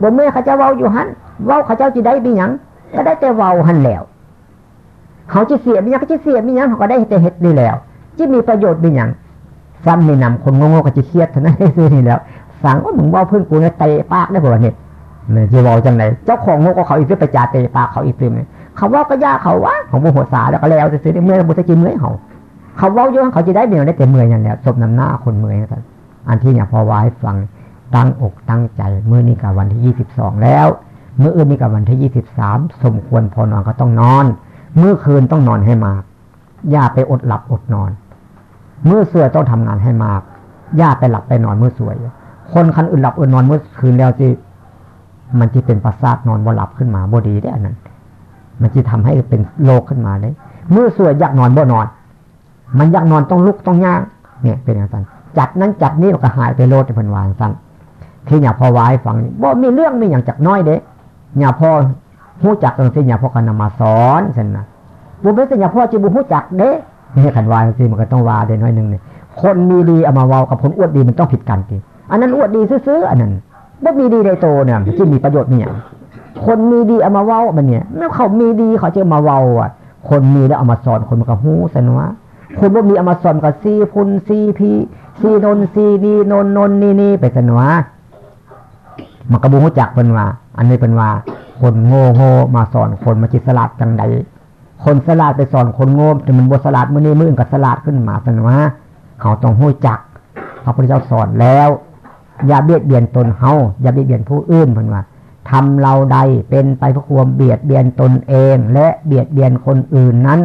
บ่เมื่อข้าเจ้าเว้าอยู่หันเว้าข้าเจ้าจิได้บีหยังก็ได้แต่เว้าหันแล้วเขาจะเสียมีหยังก็จะเสียมีหยังเขาก็ได้แต่เฮ็ดนี่แล้วจะมีประโยชน์มีหยังซ้ำนี่นำคนโง่ๆก็จะเครียดเท่านั้นซื้อนี่แล้ว สั่งว่ามึงเว้าเพิ่นกูเนี่ยเตะปากได้บ่เนี่ย เนี่ยจะเว้าจังไหนเจ้าของโง่ก็เขาอีกไปจ่าเตะปากเขาอีกซึมเนี่ยเขาว่าก็ยากเขาว่าของโมโหสาแล้วก็แล้วจะซื้อเมื่อบุตรจีเมื่อเขาเขาว่าเยอะเขาจะได้เดียได้แต่เมื่อยอย่างเนี้ยศพนำหน้าคนเมื่อยนะอันที่เนี่ยพอไว้ฟังตั้งอกตั้งใจเมื่อนี้กับวันที่ยี่สิบสองแล้วเมื่ออื่นนี้กับวันที่ยี่สิบสามสมควรพอนอนก็ต้องนอน เมื่อคืนต้องนอนให้มาก อย่าไปอดหลับอดนอน เมื่อเสือต้องทำงานให้มาก อย่าไปหลับไปนอนเมื่อสวย คนคันอื่นหลับอื่นนอนเมื่อคืนแล้วจี มันจะเป็นประสาทนอนบ่หลับขึ้นมาบ่ดีได้อันนั้น มันจะทำให้เป็นโลกขึ้นมาเลยเมื่อสวยอยากนอนบ่นอน มันอยากนอนต้องลุกต้องย่าง เนี่ยเป็นอย่างนั้นจัดนั้นจัดนี้ก็หายไปโลดในพันวานสั้นที่อย่าพอวายฟังบ่มีเรื่องมีอย่างจากน้อยเด้อย่าพอหู้จักตรงที่อย่าพอกันนำมาสอนเช่นนะบุเบสอย่าพอจีบุหู้จักเด้นี่ขันวายจริมันก็ต้องวาเด้น้อยหนึ่งเนี่ยคนมีดีเอามาเว้ากับคนอวดดีมันต้องผิดกันทีอันนั้นอวดดีซื้อๆอันนั้น บ่มีดีในโตเนี่ยที่มีประโยชน์เนี่ยคนมีดีเอามาเว้ามันเนี่ยแล้วเขามีดีเขาจะมาเว้าอะ คนมีแล้วเอามาสอนคนมันก็หู้สนวะคนว่ามีเอามาสอนกับซีพุนซีพีซีนนซีนีนนนนนี่นี่ไปสนวะมันก็บูรู้จักเป็นว่า อันนี้เป็นว่า คนโง่โง่มาสอนคนมาจิตสลัดจังใดคนสลัดไปสอนคนโง่แต่มันบสลัดมื่อนี้มื่อกับสลัดขึ้นมาสนวะเขาต้องหู้จักพระพุทธเจ้าสอนแล้ว อย่าเบียดเบียนตนเฮาอย่าเบียดเบียนผู้อื่นเพิ่นว่าทำเราใดเป็นไปเพื่อความเบียดเบียนตนเอง และเบียดเบียนคนอื่นนั้น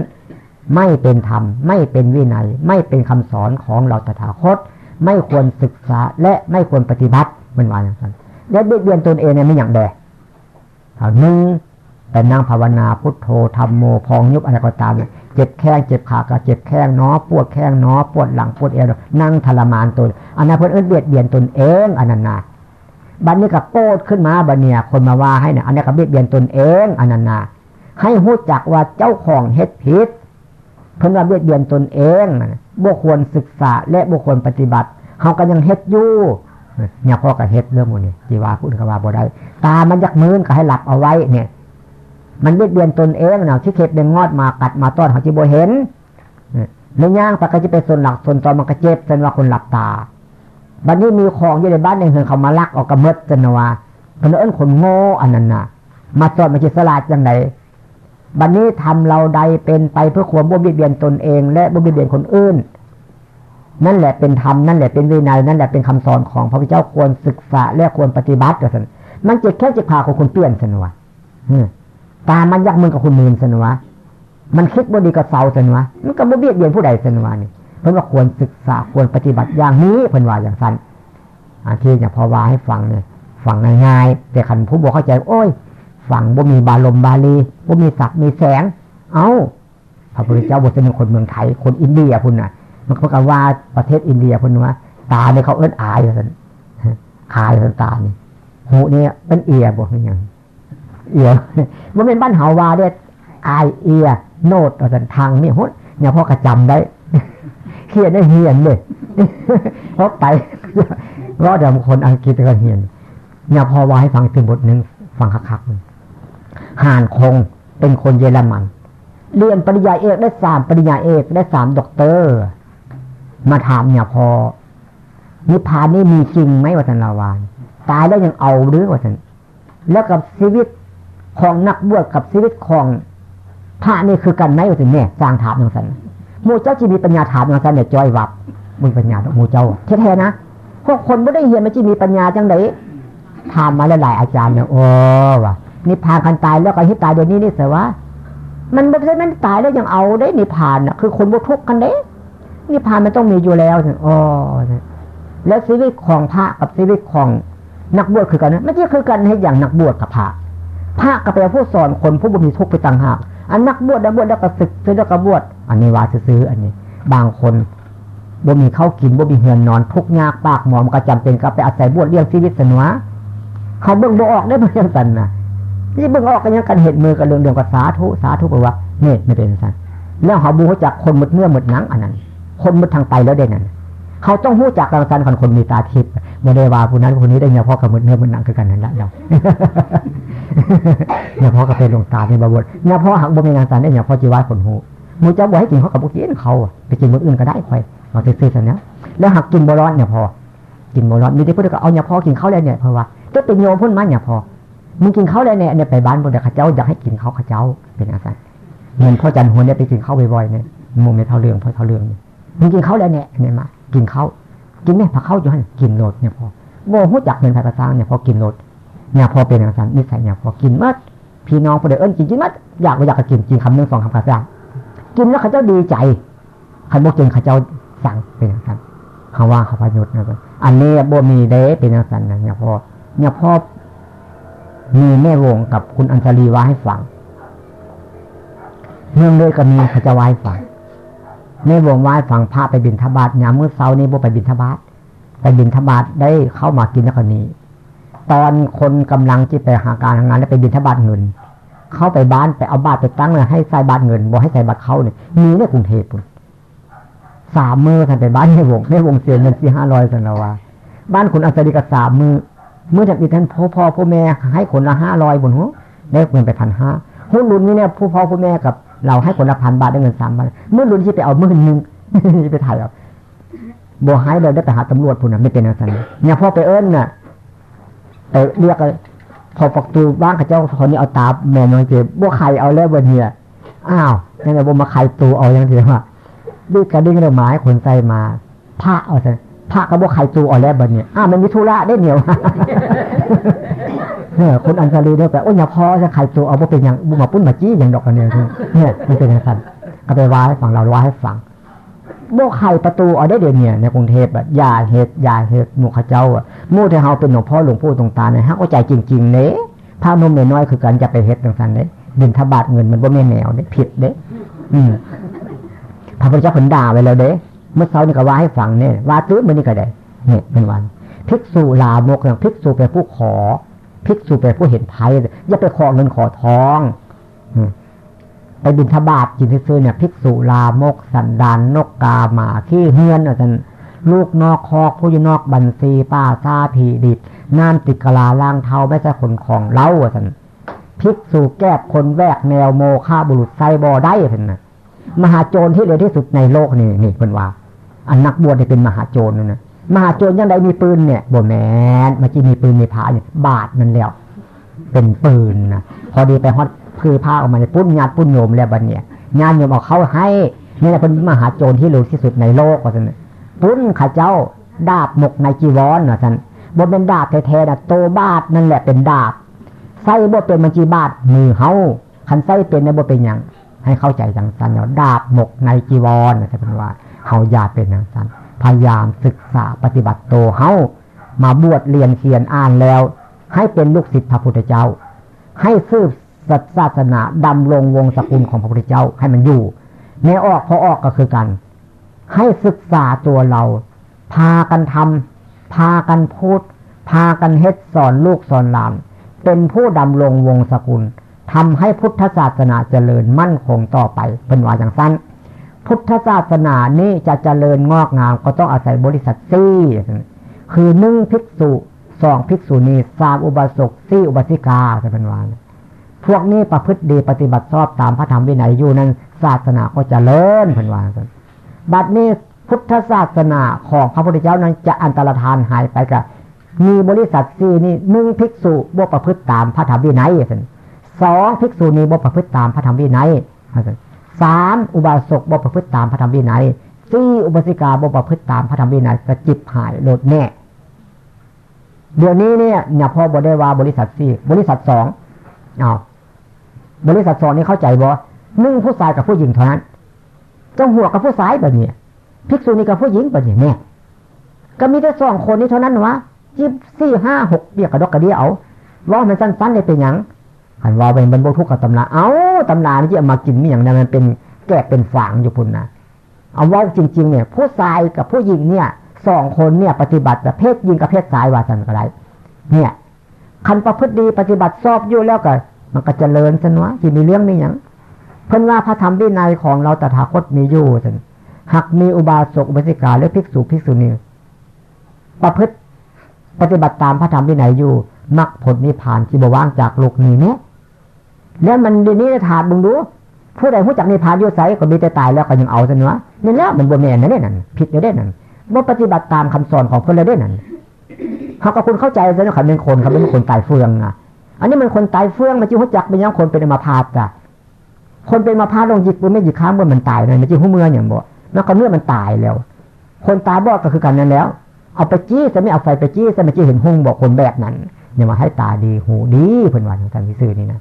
ไม่เป็นธรรม ไม่เป็นวินัย ไม่เป็นคำสอนของเราตถาคต ไม่ควรศึกษาและไม่ควรปฏิบัติเป็นวาอย่างนั้นและเบียดเบียนตนเองเนี่ยไม่อย่างใดหนึ่งแต่นั่งภาวนาพุทโธธรรมโมพองยุบอะไรก็ตามเเจ็บแข้งเจ็บขาก็เจ็บแข้งเนาะปวดแข้งเนาะปวดหลังปวดเอวนั่งทรมานตนอันนั้นเพื่อนเอื้อเบียดเบียนตนเองอันนั้นนะบัดนนี้ก็โกดขึ้นมาบัดเนี่ย คนมาว่าให้เนี่ยอันนี้ก็เบียดเบียนตนเองอันนั้นนะให้หู้จักว่าเจ้าของเฮ็ดผิดเพิ่นว่าเบียดเบียนตนเองบุควรศึกษาและบุควรปฏิบัติเขาก็ยังเฮ็ดอยู่เนี่ยพ่อก็เฮ็ดเรื่องมันนี่จีว่าพูดกับว่าบ่ได้ ตามันยักมืนก็ให้หลับเอาไว้เนี่ย มันเบียดเบียนตนเองเนาะที่เข็บเป็นงอดมากัดมาต้อนเขาจีโบเห็นในย่างปากก็จะเป็นส่วนหลักส่วนตอนมันก็เจ็บจนว่าคนหลับตาบัดนนี้มีของอยู่ในบ้านในเฮือนเขามาลักออกกระเมิดจนว่าเพนเอิ้นคนโง่อันนั้นน่ะมาจอดมาจิตสลาดยังไงบัดนนี้ทำเราใดเป็นไปเพื่อความบ่เบียดเบียนตนเอง และบ่เบียดเบียนคนอื่น นั่นแหละเป็นธรรมนั่นแหละเป็นวินัยนั่นแหละเป็นคำสอนของพระพุทธเจ้าควรศึกษาและควรปฏิบัติกันมันจะแค่จะพาของคนเปลี่ยนสนวะ ตามันยักมือกับคุณมืนสนวะ มันคิดบ่ดีกับเสาสนวะ มันก็บ่เบียดเบียนผู้ใดสนวะนี่เพิ่นว่าควรศึกษาควรปฏิบัติอย่างนี้เพิ่นว่าอย่างสั้นอันที่เนี่ยพอว่าให้ฟังเนี่ยฟังง่ายๆแต่ขันผู้บอกเข้าใจ โอ้ยฟังบ่มีบาลมบาลีบ่มีศักมีแสง เอ้าพระพุทธเจ้าบทเป็นคนเมืองไทยคนอินเดียพุ่นน่ะ มันก็ว่าประเทศอินเดียพุ่นว่าตาเนี่ยเขาเอิ้นอายสันอายสันตาเนี่ยหูเนี่ยเป็นเอียบอกนี่ยัง เอียมันเป็นบ้านเฮาวาเด้อายเอียโนดสันทางนี่หุ่นเนี่ยพ่อกระจำได้เขียนได้เฮียนเลยเพราะไปรอดำคนอังกฤษก็เฮียนเนี่ยพอว่าให้ฟังถึงบทหนึ่งฟังคักๆห่านคงเป็นคนเยอรมัน เรียนปริญญาเอกได้สามปริญญาเอกได้สามด็อกเตอร์ มาถามเนี่ยพอนิพพานนี่มีจริงไหมวัฒนลาวานตายแล้วยังเอาหรือวัฒนแล้วกับชีวิต ของนักบวชกับชีวิตของพระนี่คือกันไหมวัฒนเนี่ยสร้างถามอย่างสันมูเจ้าจีมีปัญญาถามอย่างสันเนี่ยจอยวับมีปัญญามูเจ้าแท้ๆนะพวกคนไม่ได้เรียนมันจะมีปัญญาจังไดถามมาหลายอาจารย์เนี่ยโอ้ว่ะนิพพานคันตายแล้วก็ให้ตายเดี๋ยวนี้นี่เสียวะมันไม่ใช่มันตายแล้วยังเอาได้นิพพานอะ คือคนบุทุกกันเด้นิพพานมันต้องมีอยู่แล้วอ๋อแล้วชีวิตของพระกับชีวิตของนักบวชคือกันนะไม่ใช่คือกันให้อย่างนักบวชกับพระ พระกับแปลผู้สอนคนผู้บุมีทุกข์ไปต่างหาก อันนักบวชแล้บวชแล้วก็ศึกซื้อแล้วก็บวช อันนี้ว่าซื้ออันนี้ บางคนบ่มีเข้ากินบ่มีเหือนนอนทุกยากปากหมอมก็จำเป็นก็ไปอาศัยบวชเลี้ยงชีวิตสนวะเขาเบิ่งบ่ออกได้เพื่อนสันนะนี่เบิ่งออกกันยังกันเหตุมือกันเรื่องเดียวกับสาธุสาธุไปว่าเนี่ไม่เป็นสันแล้วเขาบูจากคนหมดเนื้อหมดหนังอันนั้น คนหมดทางไปแล้วได้นั่น เขาต้องหู้จักการสันคนคนมีตาทิพย์บ่ได้ว่าผู้นั้นผู้นี้ได้เนี่ยพ่อกับหมดเนื้อหมดหนังคือกันนั่นแหละเราเนี่ยพ่อกับเป็นหลวงตาในบวชเนี่ยพ่อหักบ่มีงานสันเนี่ยพ่อจีวายคนหูมูเจ้าบอกให้กินเขากับบุกินเขาไปกินมื้ออื่นก็ได้ค่อยเราซื้อๆสันเนี้ยแล้วหักกินบร้อนเนี่ยพอกินบร้อนมีที่พูดก็เอาเนี่ยพอกินเขาแล้วเนี่ยเพราะว่าจะเป็นโยมพุ่นมาเนี่ยพอมึงกินเขาแล้วเนี่ยเนี่ยไปบ้านบนเด็กข้าเจ้าอยากให้กินเขาข้าเจ้าเป็นอะไรเงินพ่อจันหัวเนี่ยไปกินข้าวบ่อยๆเนี่ยมุมในเท่าเรื่องพ่อเท่าเรื่องมึงกินข้าแล้วเนี่ยเนี่ยมา กินข้าวกินเนี่ยพอข้าวอยู่ให้กินโลดเนี่ยพอโมหูจักเงินภายภาษาเนี่ยพอกินโลดเนี่ยพอเป็นอะไรนิสัยเนี่ยพอกินมัดพี่น้องพอเด็กเอิญกินกินมัดอยากไปอยากกินกินคำหนึ่งสองคำภาษากินแล้วข้าเจ้าดีใจขันโมกินข้าเจ้าสั่งเป็นอะไรเขาว่าเขาพยุทธ์นะอันนี้บ่มีเด้เป็นสันนะเนี่ยพอเนี่ยพ่อมีแม่วงกับคุณอัญชลีว่าให้ฟังเรื่องเลยก็มีเขาจะวายฟัง แม่วงวายฟังพระไปบินทบาทยามมื้อเช้านี้บ่ไปบินทบาทไปบินทบาทได้เข้ามากินแล้วก็นี้ ตอนคนกำลังที่ไปหาการทำงานแล้วไปบินทบาทเงิน เข้าไปบ้านไปเอาบาทไปตั้งเลยให้ใส่บาทเงินบ่ให้ใส่บาทเขาเนี่ยมีในกรุงเทพสามมือท่านไปบ้านในวงในวงเสียเงินสี่ห้าร้อยสันละวาบ้านคุณอัศดีกับสามมือเมื่อจามีท่านพ่อพ่อพ่อแม่ให้คนละห้าร้อยบนหัวได้เงินไปพันห้าหุ้นรุ่นนี้เนี่ยผู้พ่อผู้แม่กับ เราให้คนละพันบาทได้เงินสามพันเมื่อรุ่นที่ไปเอามื่อหนึ่งไปถ่ายเอาบัวหายเลยได้ไปหาตำรวจพูนะไม่เป็นอะไรเนี่ยพ่อไปเอิ้นน่ะไปเรียกพอประตูบ้านข้าเจ้าคนนี้เอาตาแม่น้อยเจ็บบัวไข่เอาแล้วบนเนี่ยอ้าวนี่นแหละบัวมาไข่ตูเอาอย่างเดียวว่าด้วยกระดิ่งเรือไม้ขนใจมาผ้าเอาซะผ้ากระบอกไข่ตูอ่อนแล้วบัดเนี่ยอ้าวมันมีธุระได้เหนียว เนี่ยคุณอัญชลีเนี่ยแบบโอ้ยอย่าพอจะไข่ตัวเอาไปเป็นอย่างบุมาปุ้นมาจี้อย่างดอกกันเนี่ยเนี่ยมันเป็นอย่างนั้นก็ไปว่าให้ฟังเราว่าให้ฟังโมไข่ประตูเอาได้เดี๋ยวเนี่ยในกรุงเทพแบบยาเหตุยาเหตุหมู่ข้าเจ้าอะมู่ที่เขาเป็นหลวงพ่อหลวงปู่ตรงตาเนี่ยฮะก็ใจจริงๆเน้พระนมน้อยคือการจะไปเฮ็ดตรงนั้นเด้บินทบาทเงินมันบ่แม่แนวเด้ผิดเด้อืมพระพุทธเจ้าผลด่าไปแล้วเด้เมื่อเช้านี่ก็ว่าให้ฟังเนี่ยว่าตื้อมันนี่ก็ได้เนี่ยเป็นวันภิกษุลามกอย่างภิกษุเป็นผู้ขอ ภิกษุเป็นผู้เห็นภัยอย่าไปขอเงินขอทองไปบินทบาทจินซื้อเนี่ยภิกษุลามกสันดานนกกาหมาขี้เฮือนอาจารย์ลูกนอกคอกผู้อยู่นอกบัญชีป้าซาผีดิดน้ำติดกลาล่างเทาไม่ใช่คนของเล้าอาจารย์ภิกษุแก้คนแวกแนวโมฆะบุรุษไซบอได้เพิ่นนะมหาโจรที่เร็วที่สุดในโลกนี่นี่เพิ่นว่า อันนักบวชเนี่ยเป็นมหาโจรนะ มหาโจรยังไดมีปืนเนี่ยบ่แมนเมาจีมีปืนมีผาเนี่ยบาดมันแล้ว เป็นปืนนะพอดีไปฮอดคือผ้าออกมาในปุ้นญาติปุ้นโยมแล้วบันเนี่ยญาติโยมเอาเข้าให้นี่แหละเป็นมหาโจรที่ร็วที่สุดในโลกว่าสันปุ้นข้าเจ้าดาบหมกในจีวรนะท่านบ่เป็นดาบแท้ๆนะโตบาดนั่นแหละเป็นดาบไส้บ่เป็นมันจีบาดมือเฮาคันไส้เป็นในบ่เป็นอย่างให้เข้าใจจังสันเนาะดาบหมกในจีวรนะท่านว่าเฮาอย่าเป็นจังสัน พยายามศึกษาปฏิบัติโตเฮามาบวชเรียนเขียนอ่านแล้ว ให้เป็นลูกศิษย์พระพุทธเจ้า ให้ซืบศาสนาดำรงวงศกุลของพระพุทธเจ้าให้มันอยู่ในออกพอออกก็คือกัน ให้ศึกษาตัวเรา พากันทำพากันพูด พากันเฮ็ดสอนลูกสอนหลาน เป็นผู้ดำรงวงศกุลทำให้พุทธศาสนาเจริญมั่นคงต่อไปเป็นว่าอย่างสั้น พุทธศาสนานี้จะเจริญงอกงามก็ต้องอาศัยบริษัทซี่คือหนึ่งภิกษุสองภิกษุณีสามอุบาสกสี่อุบาสิกาจะเป็นวานพวกนี้ประพฤติดีปฏิบัติชอบตามพระธรรมวินัยอยู่นั้น ศาสนาก็จะเลิศเป็นวานบัดนี้พุทธศาสนาของพระพุทธเจ้านั้นจะอันตรธานหายไปกับมีบริษัทสี่นี่หนึ่งภิกษุบ่ประพฤติตามพระธรรมวินัยสองภิกษุณีบ่ประพฤติตามพระธรรมวินัย สามอุบาสกบ่ประพฤติตามพระธรรมวินัยสี่อุบาสิกาบ่ประพฤติตามพระธรรมวินัยกระจิบหายโลดแน่เดี๋ยวนี้เนี่ยเนี่ยพ่อบได้ว่าบริษัทสี่บริษัทสองอาบริษัทสองนี่เข้าใจบ่หนึ่งผู้ชายกับผู้หญิงเท่านั้นเจ้าหัวกับผู้ชายแบบนี้ภิกษุณีกับผู้หญิงแบบนี้เนี่ยก็มีแต่สองคนนี้เท่านั้นวะจิบสี่ห้าหกเบียกกระดกกระเดียเอาว่ามันสั้นๆเลยเป็นย่าง หันว่าเป็นบรรทุกกับตำราเอาตำราที่เอามากินมีอย่างนั้นมันเป็นแก่เป็นฝางอยู่พุ่นนะเอาว่าจริง ๆ เนี่ย ผู้ชายกับผู้หญิงเนี่ยสองคนเนี่ย ปฏิบัติแต่เพศยิงกับเพศชายว่าสันก็ได้เนี่ยคันประพฤติดีปฏิบัติชอบอยู่แล้วก็มันก็จเจริญสนวะที่มีเรื่องนี้อย่างเพิ่นว่าพระธรรมวินัยของเราตถาคตมีอยู่สันหากมีอุบาสกอุบาสิกาและภิกษุภิกษุณีประพฤติปฏิบัติตามพระธรรมวินัยอยู่มรรคผลนิพพานที่บว่างจากโลกนี้เนี่ย แล้วมันดีนี้ถามบึงดูผู้ใดผู้จักนิพพานยุ่ใสก็มีแต่ตายแล้วก็ยังเอาซะเนาะนี่แล้วมันบวแม่นนั่นนั่นผิดได้นั่นว่าปฏิบัติตามคำสอนของเพื่อนเลยได้นั่นเขาก็คุณเข้าใจซะนะเขาเป็นคนเขาเป็นคนตายเฟืองอะ อันนี้มันคนตายเฟืองมันจิ้วจักเป็นยังคนเป็นมาพาดอะคนเป็นมาพาดลงจิตปุไม่หยิค้างว่ามันตายเลยมันจิ้วหัวเมื่ออย่างบ่แล้วก็เมื่อมันตายแล้ว คนตายบอกก็คือกันนั้นแล้ว เอาไปจี้จะไม่เอาไฟไปจี้จะไม่จี้เห็นหุ่งบอกคนแบบนั้นเนี่ยมาให้ตาดีหูดีเพื่อนวันของท่านพิสื่อนี่นะ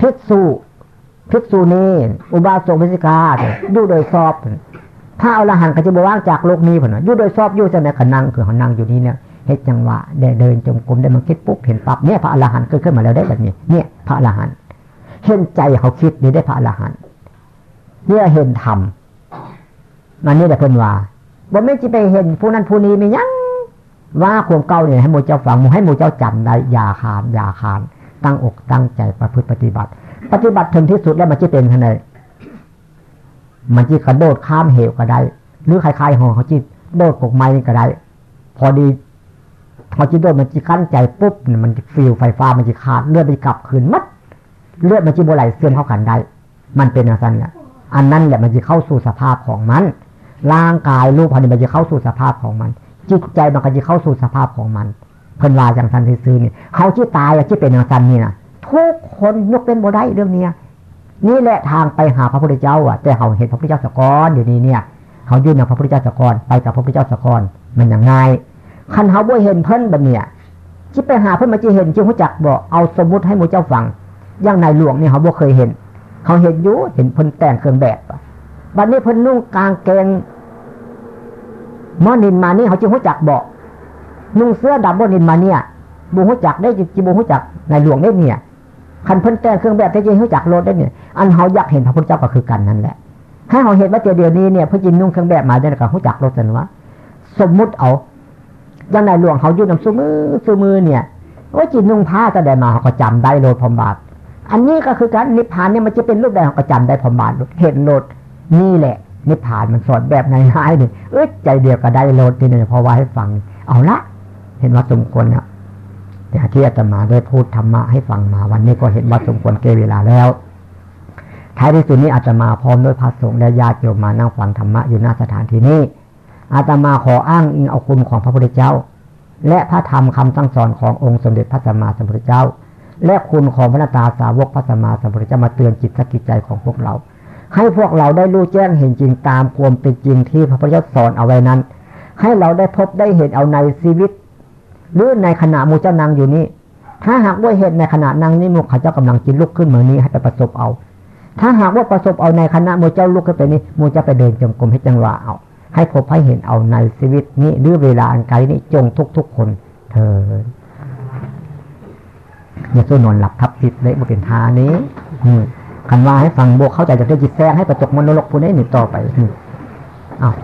ภิกษุภิกษุนี้อุบาสกวิสิกาอยู่โดยสอบ ถ้าเอาละหันก็จะบว่างจากโลกนี้ผลอยู่โดยสอบอยู่จะในขนังคือเขานั่งอยู่นี่เนี่ยเฮ็ดจังหวะได้เดินจงกรมได้มันคิดปุ๊บเห็นปั๊บเนี่ยพระอรหันต์เกิดขึ้นมาแล้วได้แบบนี้ เนี่ย พระอรหันต์เห็นใจเขาคิดนี่ได้พระอรหันต์เนี่ยเห็นธรรมมันนี่แต่เพิ่นว่าบ่ไม่จะไปเห็นผู้นั้นผู้นี้มียังว่าความเก่าเนี่ยให้โมเจ้าฟังให้โมเจ้าจำได้ยาคานยาคาน ตั้งอกตั้งใจประพฤติปฏิบัติ ปฏิบัติถึงที่สุดแล้วมันจะเป็นยังไงมันจะกระโดดข้ามเหวก็ได้ หรือคล้ายๆหอเขาจีโดดกกไม้ก็ได้ พอดีพอจีโดดมันจะขั้นใจปุ๊บมันจะฟิวไฟฟ้ามันจะขาดเลือดมันกลับคืนมัดเลือดมันจะโบไหลเสื่อมเข้ากันได้ มันเป็นอย่างนั้นแหละอันนั้นแหละมันจะเข้าสู่สภาพของมัน ร่างกายรูปพันธุ์มันจะเข้าสู่สภาพของมัน จิตใจมันก็จะเข้าสู่สภาพของมัน พิ่นว่าอย่างทันซื้อนี่เขาที่ตายที่เป็นอย่างทันนี่นะทุกคนยกเป็นบ่ได้เรื่องเนี้ยนี่แหละทางไปหาพระพุทธเจ้าอะแต่เขาเห็นพระพุทธเจ้าสกอนอยู่นี้เนี่ย เขายื่นกับพระพุทธเจ้าสกอนไปกับพระพุทธเจ้าสกอนมันอย่างไงคันเขาบ่เห็นเพิ่นแบบเนี้ยจิไปหาเพื่นมาจีเห็นจิหัวจักบอกเอาสมมุติให้หมูเจ้าฟังอย่างนายหลวงนี่เขาบ่เคยเห็น เขาเห็นอยู่เห็นเพิ่นแต่งเครื่องแบบบัดนี้เพิ่นนุ่งกางเกงมอนินมานี่เขาจิหัวจักบอก นุ่งเสื้อดำบนินมาเนี่ยบูหัวจักได้จิบูหัวจักในหลวงได้เนี่ยคันเพิ่นแต่งเครื่องแบบได้จิหัวจักรถได้เนี่ยอันเขาอยากเห็นพระพุทธเจ้าก็คือกันนั่นแหละให้เขาเห็นว่าเดี๋ยวนี้เนี่ยพระจินนุ่งเครื่องแบบมาได้กับหัวจักรถสันวะสมมุติเอาอย่างนหลวงเขาอยู่นำซูมือซูมือเนี่ยว่าจินนุ่งผ้าแสดงมาเขาก็จำได้โลดพมบาทอันนี้ก็คือการนิพพานเนี่ยมันจะเป็นรูปแบบก็จำได้พมบาทเห็นโลดนี่แหละ นิพพานมันสอนแบบง่ายๆนี่เอ้ยใจเดียวก็ได้โลดที่นี่พอว่าให้ฟัง เอาละ เห็นว่าสมควรเนี่ยที่อาตมาได้พูดธรรมะให้ฟังมา วันนี้ก็เห็นว่าสมควรเกเวลาแล้ว ท้ายที่สุดนี้อาตมาพร้อมด้วยพระสงฆ์และญาติโยมมานั่งฟังธรรมะอยู่หน้าสถานที่นี้อาตมาขออ้างอิงเอาคุณของพระพุทธเจ้า และพระธรรมคำสั่งสอนขององค์สมเด็จพระสัมมาสัมพุทธเจ้า และคุณของพระนตาสาวกพระสัมมาสัมพุทธเจ้ามาเตือนจิตสกิจใจของพวกเรา ให้พวกเราได้รู้แจ้งเห็นจริงตามความเป็นจริงที่พระพุทธเจ้าสอนเอาไว้นั้น ให้เราได้พบได้เห็นเอาในชีวิต หรือในขณะมูเจ้านางอยู่นี้ ถ้าหากว่าเห็นในขณะนางนี้มูข้าเจ้ากำลังจินลุกขึ้นเหมือนนี้ให้ไปประสบเอา ถ้าหากว่าประสบเอาในคณะมูเจ้าลุกขึ้นไปนี้มูจะไปเดินจงกรมให้จังหวะเอา ให้พบให้เห็นเอาในชีวิตนี้หรือเวลาอันไกลนี้จงทุกทุกคนเธออย่าสู้นอนหลับทับจิตเลยมาเป็นทานี้คันว่าให้ฟังโบเข้าใจจะได้จิตแท้ให้ประจกมโนโลกผู้นี้หนึ่ต่อไปอ้าว